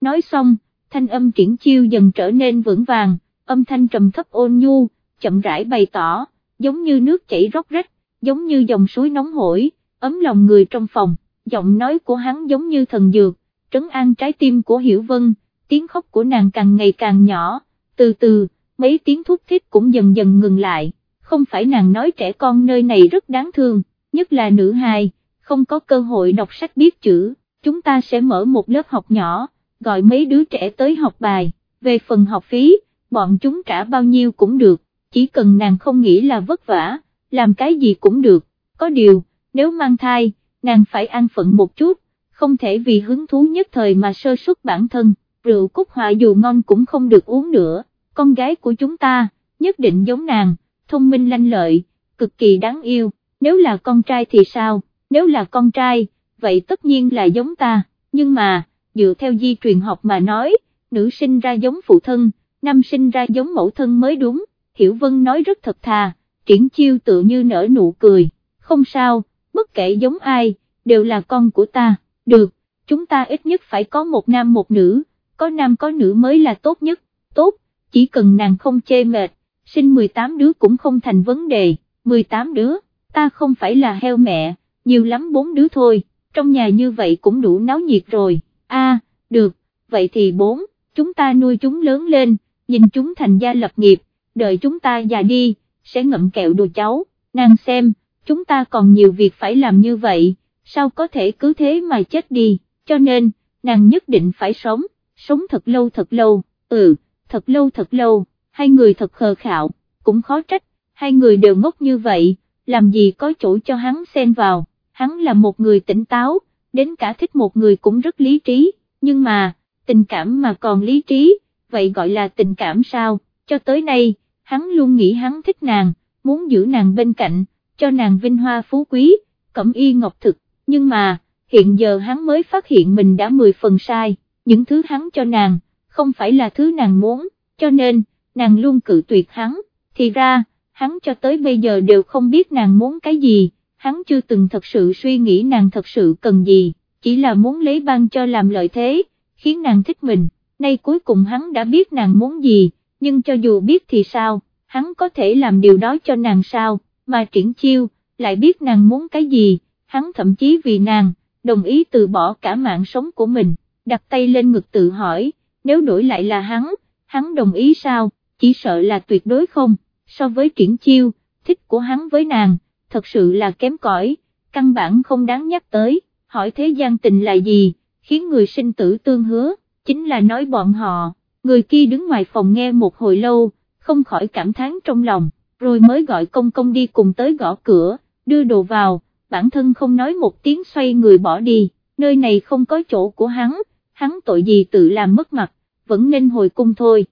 nói xong, thanh âm triển chiêu dần trở nên vững vàng, âm thanh trầm thấp ôn nhu, chậm rãi bày tỏ, giống như nước chảy róc rách, giống như dòng suối nóng hổi, ấm lòng người trong phòng, giọng nói của hắn giống như thần dược, trấn an trái tim của Hiểu Vân, tiếng khóc của nàng càng ngày càng nhỏ, từ từ, mấy tiếng thúc thích cũng dần dần ngừng lại, không phải nàng nói trẻ con nơi này rất đáng thương, nhất là nữ hài, không có cơ hội đọc sách biết chữ, chúng ta sẽ mở một lớp học nhỏ, gọi mấy đứa trẻ tới học bài, về phần học phí, bọn chúng trả bao nhiêu cũng được, chỉ cần nàng không nghĩ là vất vả, làm cái gì cũng được, có điều, nếu mang thai, nàng phải an phận một chút, không thể vì hứng thú nhất thời mà sơ suất bản thân, rượu cúc họa dù ngon cũng không được uống nữa, con gái của chúng ta, nhất định giống nàng, thông minh lanh lợi, cực kỳ đáng yêu, nếu là con trai thì sao, nếu là con trai, vậy tất nhiên là giống ta, nhưng mà, dựa theo di truyền học mà nói, nữ sinh ra giống phụ thân, nam sinh ra giống mẫu thân mới đúng, Hiểu Vân nói rất thật thà, triển chiêu tự như nở nụ cười, không sao, bất kể giống ai, đều là con của ta, được, chúng ta ít nhất phải có một nam một nữ, có nam có nữ mới là tốt nhất, tốt, chỉ cần nàng không chê mệt, sinh 18 đứa cũng không thành vấn đề, 18 đứa, ta không phải là heo mẹ, nhiều lắm bốn đứa thôi, trong nhà như vậy cũng đủ náo nhiệt rồi, a được, vậy thì bốn, chúng ta nuôi chúng lớn lên, nhìn chúng thành gia lập nghiệp, đợi chúng ta già đi, sẽ ngậm kẹo đồ cháu, nàng xem, chúng ta còn nhiều việc phải làm như vậy, sao có thể cứ thế mà chết đi, cho nên, nàng nhất định phải sống, sống thật lâu thật lâu, ừ, thật lâu thật lâu, hai người thật khờ khạo, cũng khó trách, hai người đều ngốc như vậy, làm gì có chỗ cho hắn xen vào, hắn là một người tỉnh táo, đến cả thích một người cũng rất lý trí, nhưng mà, tình cảm mà còn lý trí, vậy gọi là tình cảm sao, cho tới nay, hắn luôn nghĩ hắn thích nàng, muốn giữ nàng bên cạnh, cho nàng vinh hoa phú quý, cẩm y ngọc thực, nhưng mà, hiện giờ hắn mới phát hiện mình đã mười phần sai, những thứ hắn cho nàng, không phải là thứ nàng muốn, cho nên, nàng luôn cự tuyệt hắn, thì ra, hắn cho tới bây giờ đều không biết nàng muốn cái gì, hắn chưa từng thật sự suy nghĩ nàng thật sự cần gì, chỉ là muốn lấy ban cho làm lợi thế, khiến nàng thích mình, nay cuối cùng hắn đã biết nàng muốn gì, nhưng cho dù biết thì sao, hắn có thể làm điều đó cho nàng sao, mà triển chiêu, lại biết nàng muốn cái gì, hắn thậm chí vì nàng, đồng ý từ bỏ cả mạng sống của mình, đặt tay lên ngực tự hỏi, nếu đổi lại là hắn, hắn đồng ý sao, chỉ sợ là tuyệt đối không, so với triển chiêu, thích của hắn với nàng, thật sự là kém cỏi, căn bản không đáng nhắc tới, hỏi thế gian tình là gì, khiến người sinh tử tương hứa, chính là nói bọn họ, người kia đứng ngoài phòng nghe một hồi lâu, không khỏi cảm thán trong lòng, rồi mới gọi công công đi cùng tới gõ cửa, đưa đồ vào, bản thân không nói một tiếng xoay người bỏ đi, nơi này không có chỗ của hắn, hắn tội gì tự làm mất mặt, vẫn nên hồi cung thôi.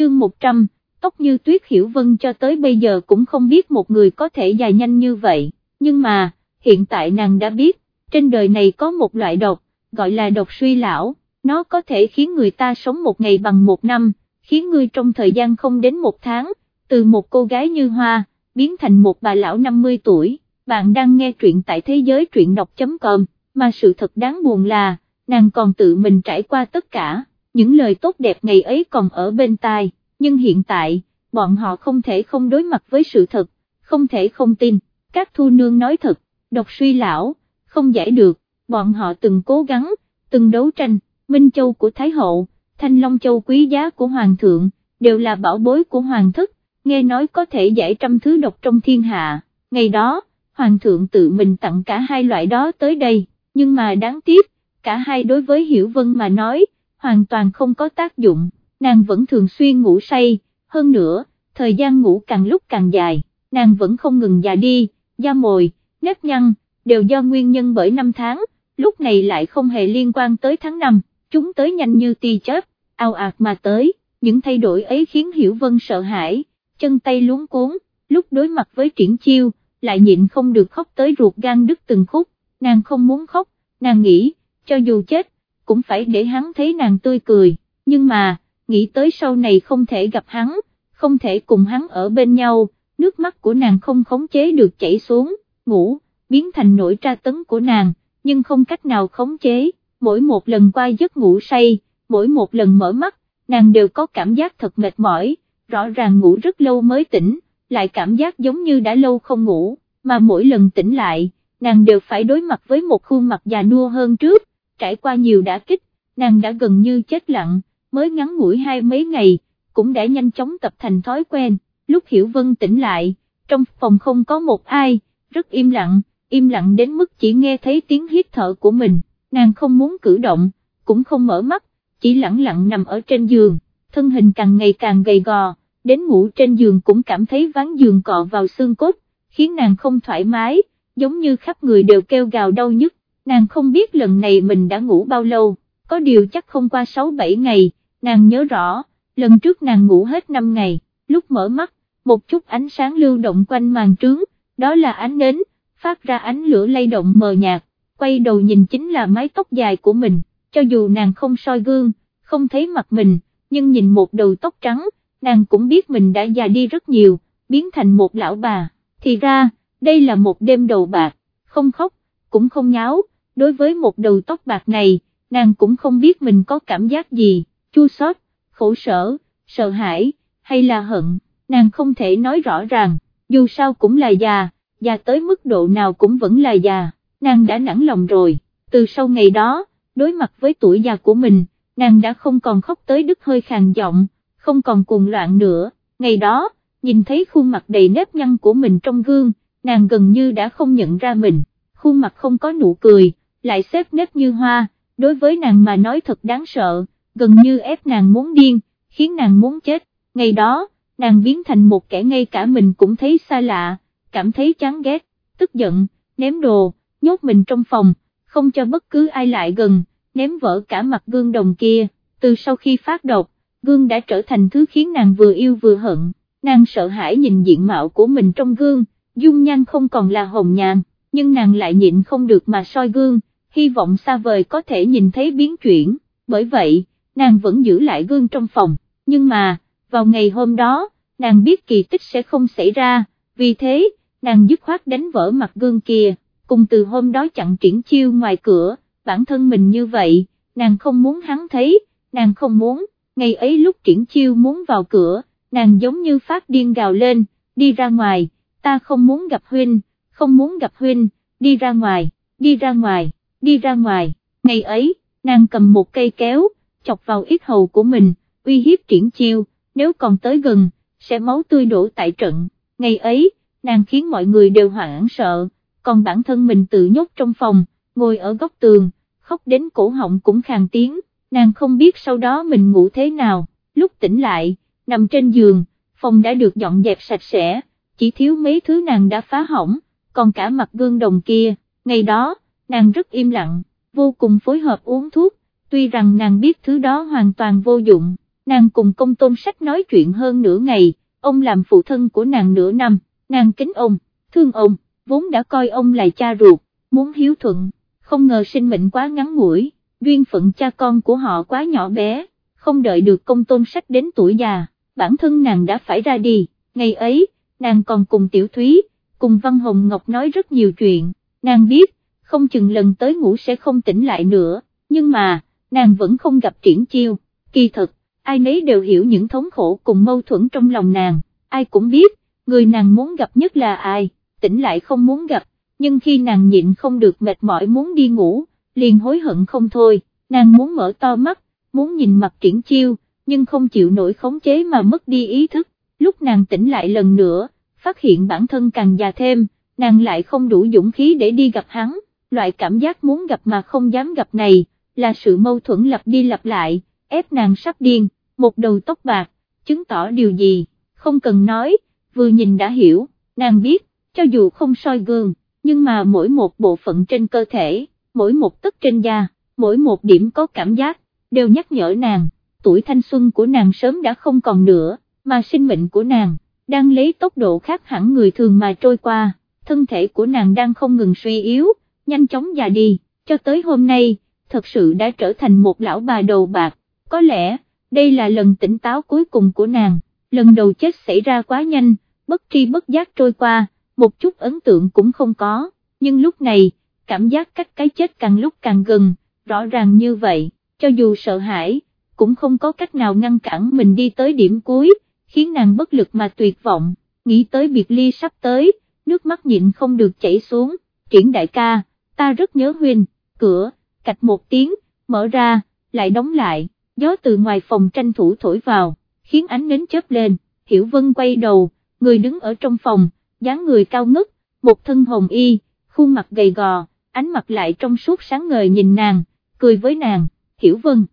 Chương 100, tóc như tuyết hiểu vân cho tới bây giờ cũng không biết một người có thể dài nhanh như vậy, nhưng mà, hiện tại nàng đã biết, trên đời này có một loại độc, gọi là độc suy lão, nó có thể khiến người ta sống một ngày bằng một năm, khiến ngươi trong thời gian không đến một tháng, từ một cô gái như hoa, biến thành một bà lão 50 tuổi, bạn đang nghe truyện tại thế giới truyện đọc.com, mà sự thật đáng buồn là, nàng còn tự mình trải qua tất cả, những lời tốt đẹp ngày ấy còn ở bên tai, nhưng hiện tại, bọn họ không thể không đối mặt với sự thật, không thể không tin, các thu nương nói thật, độc suy lão, không giải được, bọn họ từng cố gắng, từng đấu tranh, Minh Châu của Thái Hậu, Thanh Long Châu quý giá của Hoàng thượng, đều là bảo bối của Hoàng thất, nghe nói có thể giải trăm thứ độc trong thiên hạ, ngày đó, Hoàng thượng tự mình tặng cả hai loại đó tới đây, nhưng mà đáng tiếc, cả hai đối với Hiểu Vân mà nói, hoàn toàn không có tác dụng, nàng vẫn thường xuyên ngủ say, hơn nữa, thời gian ngủ càng lúc càng dài, nàng vẫn không ngừng già đi, da mồi, nếp nhăn, đều do nguyên nhân bởi năm tháng, lúc này lại không hề liên quan tới tháng năm, chúng tới nhanh như ti chớp, ao ạt mà tới, những thay đổi ấy khiến Hiểu Vân sợ hãi, chân tay luống cuốn, lúc đối mặt với triển chiêu, lại nhịn không được khóc tới ruột gan đứt từng khúc, nàng không muốn khóc, nàng nghĩ, cho dù chết, cũng phải để hắn thấy nàng tươi cười, nhưng mà, nghĩ tới sau này không thể gặp hắn, không thể cùng hắn ở bên nhau, nước mắt của nàng không khống chế được chảy xuống, ngủ, biến thành nỗi tra tấn của nàng, nhưng không cách nào khống chế, mỗi một lần qua giấc ngủ say, mỗi một lần mở mắt, nàng đều có cảm giác thật mệt mỏi, rõ ràng ngủ rất lâu mới tỉnh, lại cảm giác giống như đã lâu không ngủ, mà mỗi lần tỉnh lại, nàng đều phải đối mặt với một khuôn mặt già nua hơn trước, trải qua nhiều đã kích, nàng đã gần như chết lặng, mới ngắn ngủi hai mấy ngày, cũng đã nhanh chóng tập thành thói quen, lúc Hiểu Vân tỉnh lại, trong phòng không có một ai, rất im lặng, im lặng đến mức chỉ nghe thấy tiếng hít thở của mình, nàng không muốn cử động, cũng không mở mắt, chỉ lặng lặng nằm ở trên giường, thân hình càng ngày càng gầy gò, đến ngủ trên giường cũng cảm thấy ván giường cọ vào xương cốt, khiến nàng không thoải mái, giống như khắp người đều kêu gào đau nhức, nàng không biết lần này mình đã ngủ bao lâu, có điều chắc không qua 6-7 ngày, nàng nhớ rõ, lần trước nàng ngủ hết 5 ngày, lúc mở mắt, một chút ánh sáng lưu động quanh màn trướng, đó là ánh nến, phát ra ánh lửa lay động mờ nhạt, quay đầu nhìn chính là mái tóc dài của mình, cho dù nàng không soi gương, không thấy mặt mình, nhưng nhìn một đầu tóc trắng, nàng cũng biết mình đã già đi rất nhiều, biến thành một lão bà, thì ra, đây là một đêm đầu bạc, không khóc, cũng không nháo, đối với một đầu tóc bạc này, nàng cũng không biết mình có cảm giác gì, chua xót, khổ sở, sợ hãi, hay là hận, nàng không thể nói rõ ràng, dù sao cũng là già, già tới mức độ nào cũng vẫn là già, nàng đã nản lòng rồi, từ sau ngày đó, đối mặt với tuổi già của mình, nàng đã không còn khóc tới đứt hơi khàn giọng, không còn cuồng loạn nữa, ngày đó, nhìn thấy khuôn mặt đầy nếp nhăn của mình trong gương, nàng gần như đã không nhận ra mình, khuôn mặt không có nụ cười, lại xếp nếp như hoa, đối với nàng mà nói thật đáng sợ, gần như ép nàng muốn điên, khiến nàng muốn chết, ngày đó, nàng biến thành một kẻ ngay cả mình cũng thấy xa lạ, cảm thấy chán ghét, tức giận, ném đồ, nhốt mình trong phòng, không cho bất cứ ai lại gần, ném vỡ cả mặt gương đồng kia, từ sau khi phát độc, gương đã trở thành thứ khiến nàng vừa yêu vừa hận, nàng sợ hãi nhìn diện mạo của mình trong gương, dung nhan không còn là hồng nhàn, nhưng nàng lại nhịn không được mà soi gương, hy vọng xa vời có thể nhìn thấy biến chuyển, bởi vậy, nàng vẫn giữ lại gương trong phòng, nhưng mà, vào ngày hôm đó, nàng biết kỳ tích sẽ không xảy ra, vì thế, nàng dứt khoát đánh vỡ mặt gương kia, cùng từ hôm đó chặn triển chiêu ngoài cửa, bản thân mình như vậy, nàng không muốn hắn thấy, nàng không muốn, ngày ấy lúc triển chiêu muốn vào cửa, nàng giống như phát điên gào lên, đi ra ngoài, ta không muốn gặp huynh, không muốn gặp huynh, đi ra ngoài, đi ra ngoài, đi ra ngoài, ngày ấy, nàng cầm một cây kéo, chọc vào ít hầu của mình, uy hiếp triển chiêu, nếu còn tới gần, sẽ máu tươi đổ tại trận, ngày ấy, nàng khiến mọi người đều hoảng sợ, còn bản thân mình tự nhốt trong phòng, ngồi ở góc tường, khóc đến cổ họng cũng khàn tiếng, nàng không biết sau đó mình ngủ thế nào, lúc tỉnh lại, nằm trên giường, phòng đã được dọn dẹp sạch sẽ, chỉ thiếu mấy thứ nàng đã phá hỏng, còn cả mặt gương đồng kia, ngày đó, nàng rất im lặng, vô cùng phối hợp uống thuốc, tuy rằng nàng biết thứ đó hoàn toàn vô dụng, nàng cùng công tôn sách nói chuyện hơn nửa ngày, ông làm phụ thân của nàng nửa năm, nàng kính ông, thương ông, vốn đã coi ông là cha ruột, muốn hiếu thuận, không ngờ sinh mệnh quá ngắn ngủi, duyên phận cha con của họ quá nhỏ bé, không đợi được công tôn sách đến tuổi già, bản thân nàng đã phải ra đi, ngày ấy, nàng còn cùng Tiểu Thúy, cùng Văn Hồng Ngọc nói rất nhiều chuyện, nàng biết, không chừng lần tới ngủ sẽ không tỉnh lại nữa, nhưng mà, nàng vẫn không gặp triển chiêu, kỳ thật, ai nấy đều hiểu những thống khổ cùng mâu thuẫn trong lòng nàng, ai cũng biết, người nàng muốn gặp nhất là ai, tỉnh lại không muốn gặp, nhưng khi nàng nhịn không được mệt mỏi muốn đi ngủ, liền hối hận không thôi, nàng muốn mở to mắt, muốn nhìn mặt triển chiêu, nhưng không chịu nổi khống chế mà mất đi ý thức, lúc nàng tỉnh lại lần nữa, phát hiện bản thân càng già thêm, nàng lại không đủ dũng khí để đi gặp hắn, loại cảm giác muốn gặp mà không dám gặp này, là sự mâu thuẫn lặp đi lặp lại, ép nàng sắp điên, một đầu tóc bạc, chứng tỏ điều gì, không cần nói, vừa nhìn đã hiểu, nàng biết, cho dù không soi gương, nhưng mà mỗi một bộ phận trên cơ thể, mỗi một tấc trên da, mỗi một điểm có cảm giác, đều nhắc nhở nàng, tuổi thanh xuân của nàng sớm đã không còn nữa, mà sinh mệnh của nàng, đang lấy tốc độ khác hẳn người thường mà trôi qua, thân thể của nàng đang không ngừng suy yếu, nhanh chóng già đi, cho tới hôm nay, thật sự đã trở thành một lão bà đầu bạc, có lẽ, đây là lần tỉnh táo cuối cùng của nàng, lần đầu chết xảy ra quá nhanh, bất tri bất giác trôi qua, một chút ấn tượng cũng không có, nhưng lúc này, cảm giác cách cái chết càng lúc càng gần, rõ ràng như vậy, cho dù sợ hãi, cũng không có cách nào ngăn cản mình đi tới điểm cuối, khiến nàng bất lực mà tuyệt vọng, nghĩ tới biệt ly sắp tới, nước mắt nhịn không được chảy xuống, triển đại ca, ta rất nhớ huynh, cửa, cạch một tiếng, mở ra, lại đóng lại, gió từ ngoài phòng tranh thủ thổi vào, khiến ánh nến chớp lên, Hiểu Vân quay đầu, người đứng ở trong phòng, dáng người cao ngất, một thân hồng y, khuôn mặt gầy gò, ánh mặt lại trong suốt sáng ngời nhìn nàng, cười với nàng, Hiểu Vân.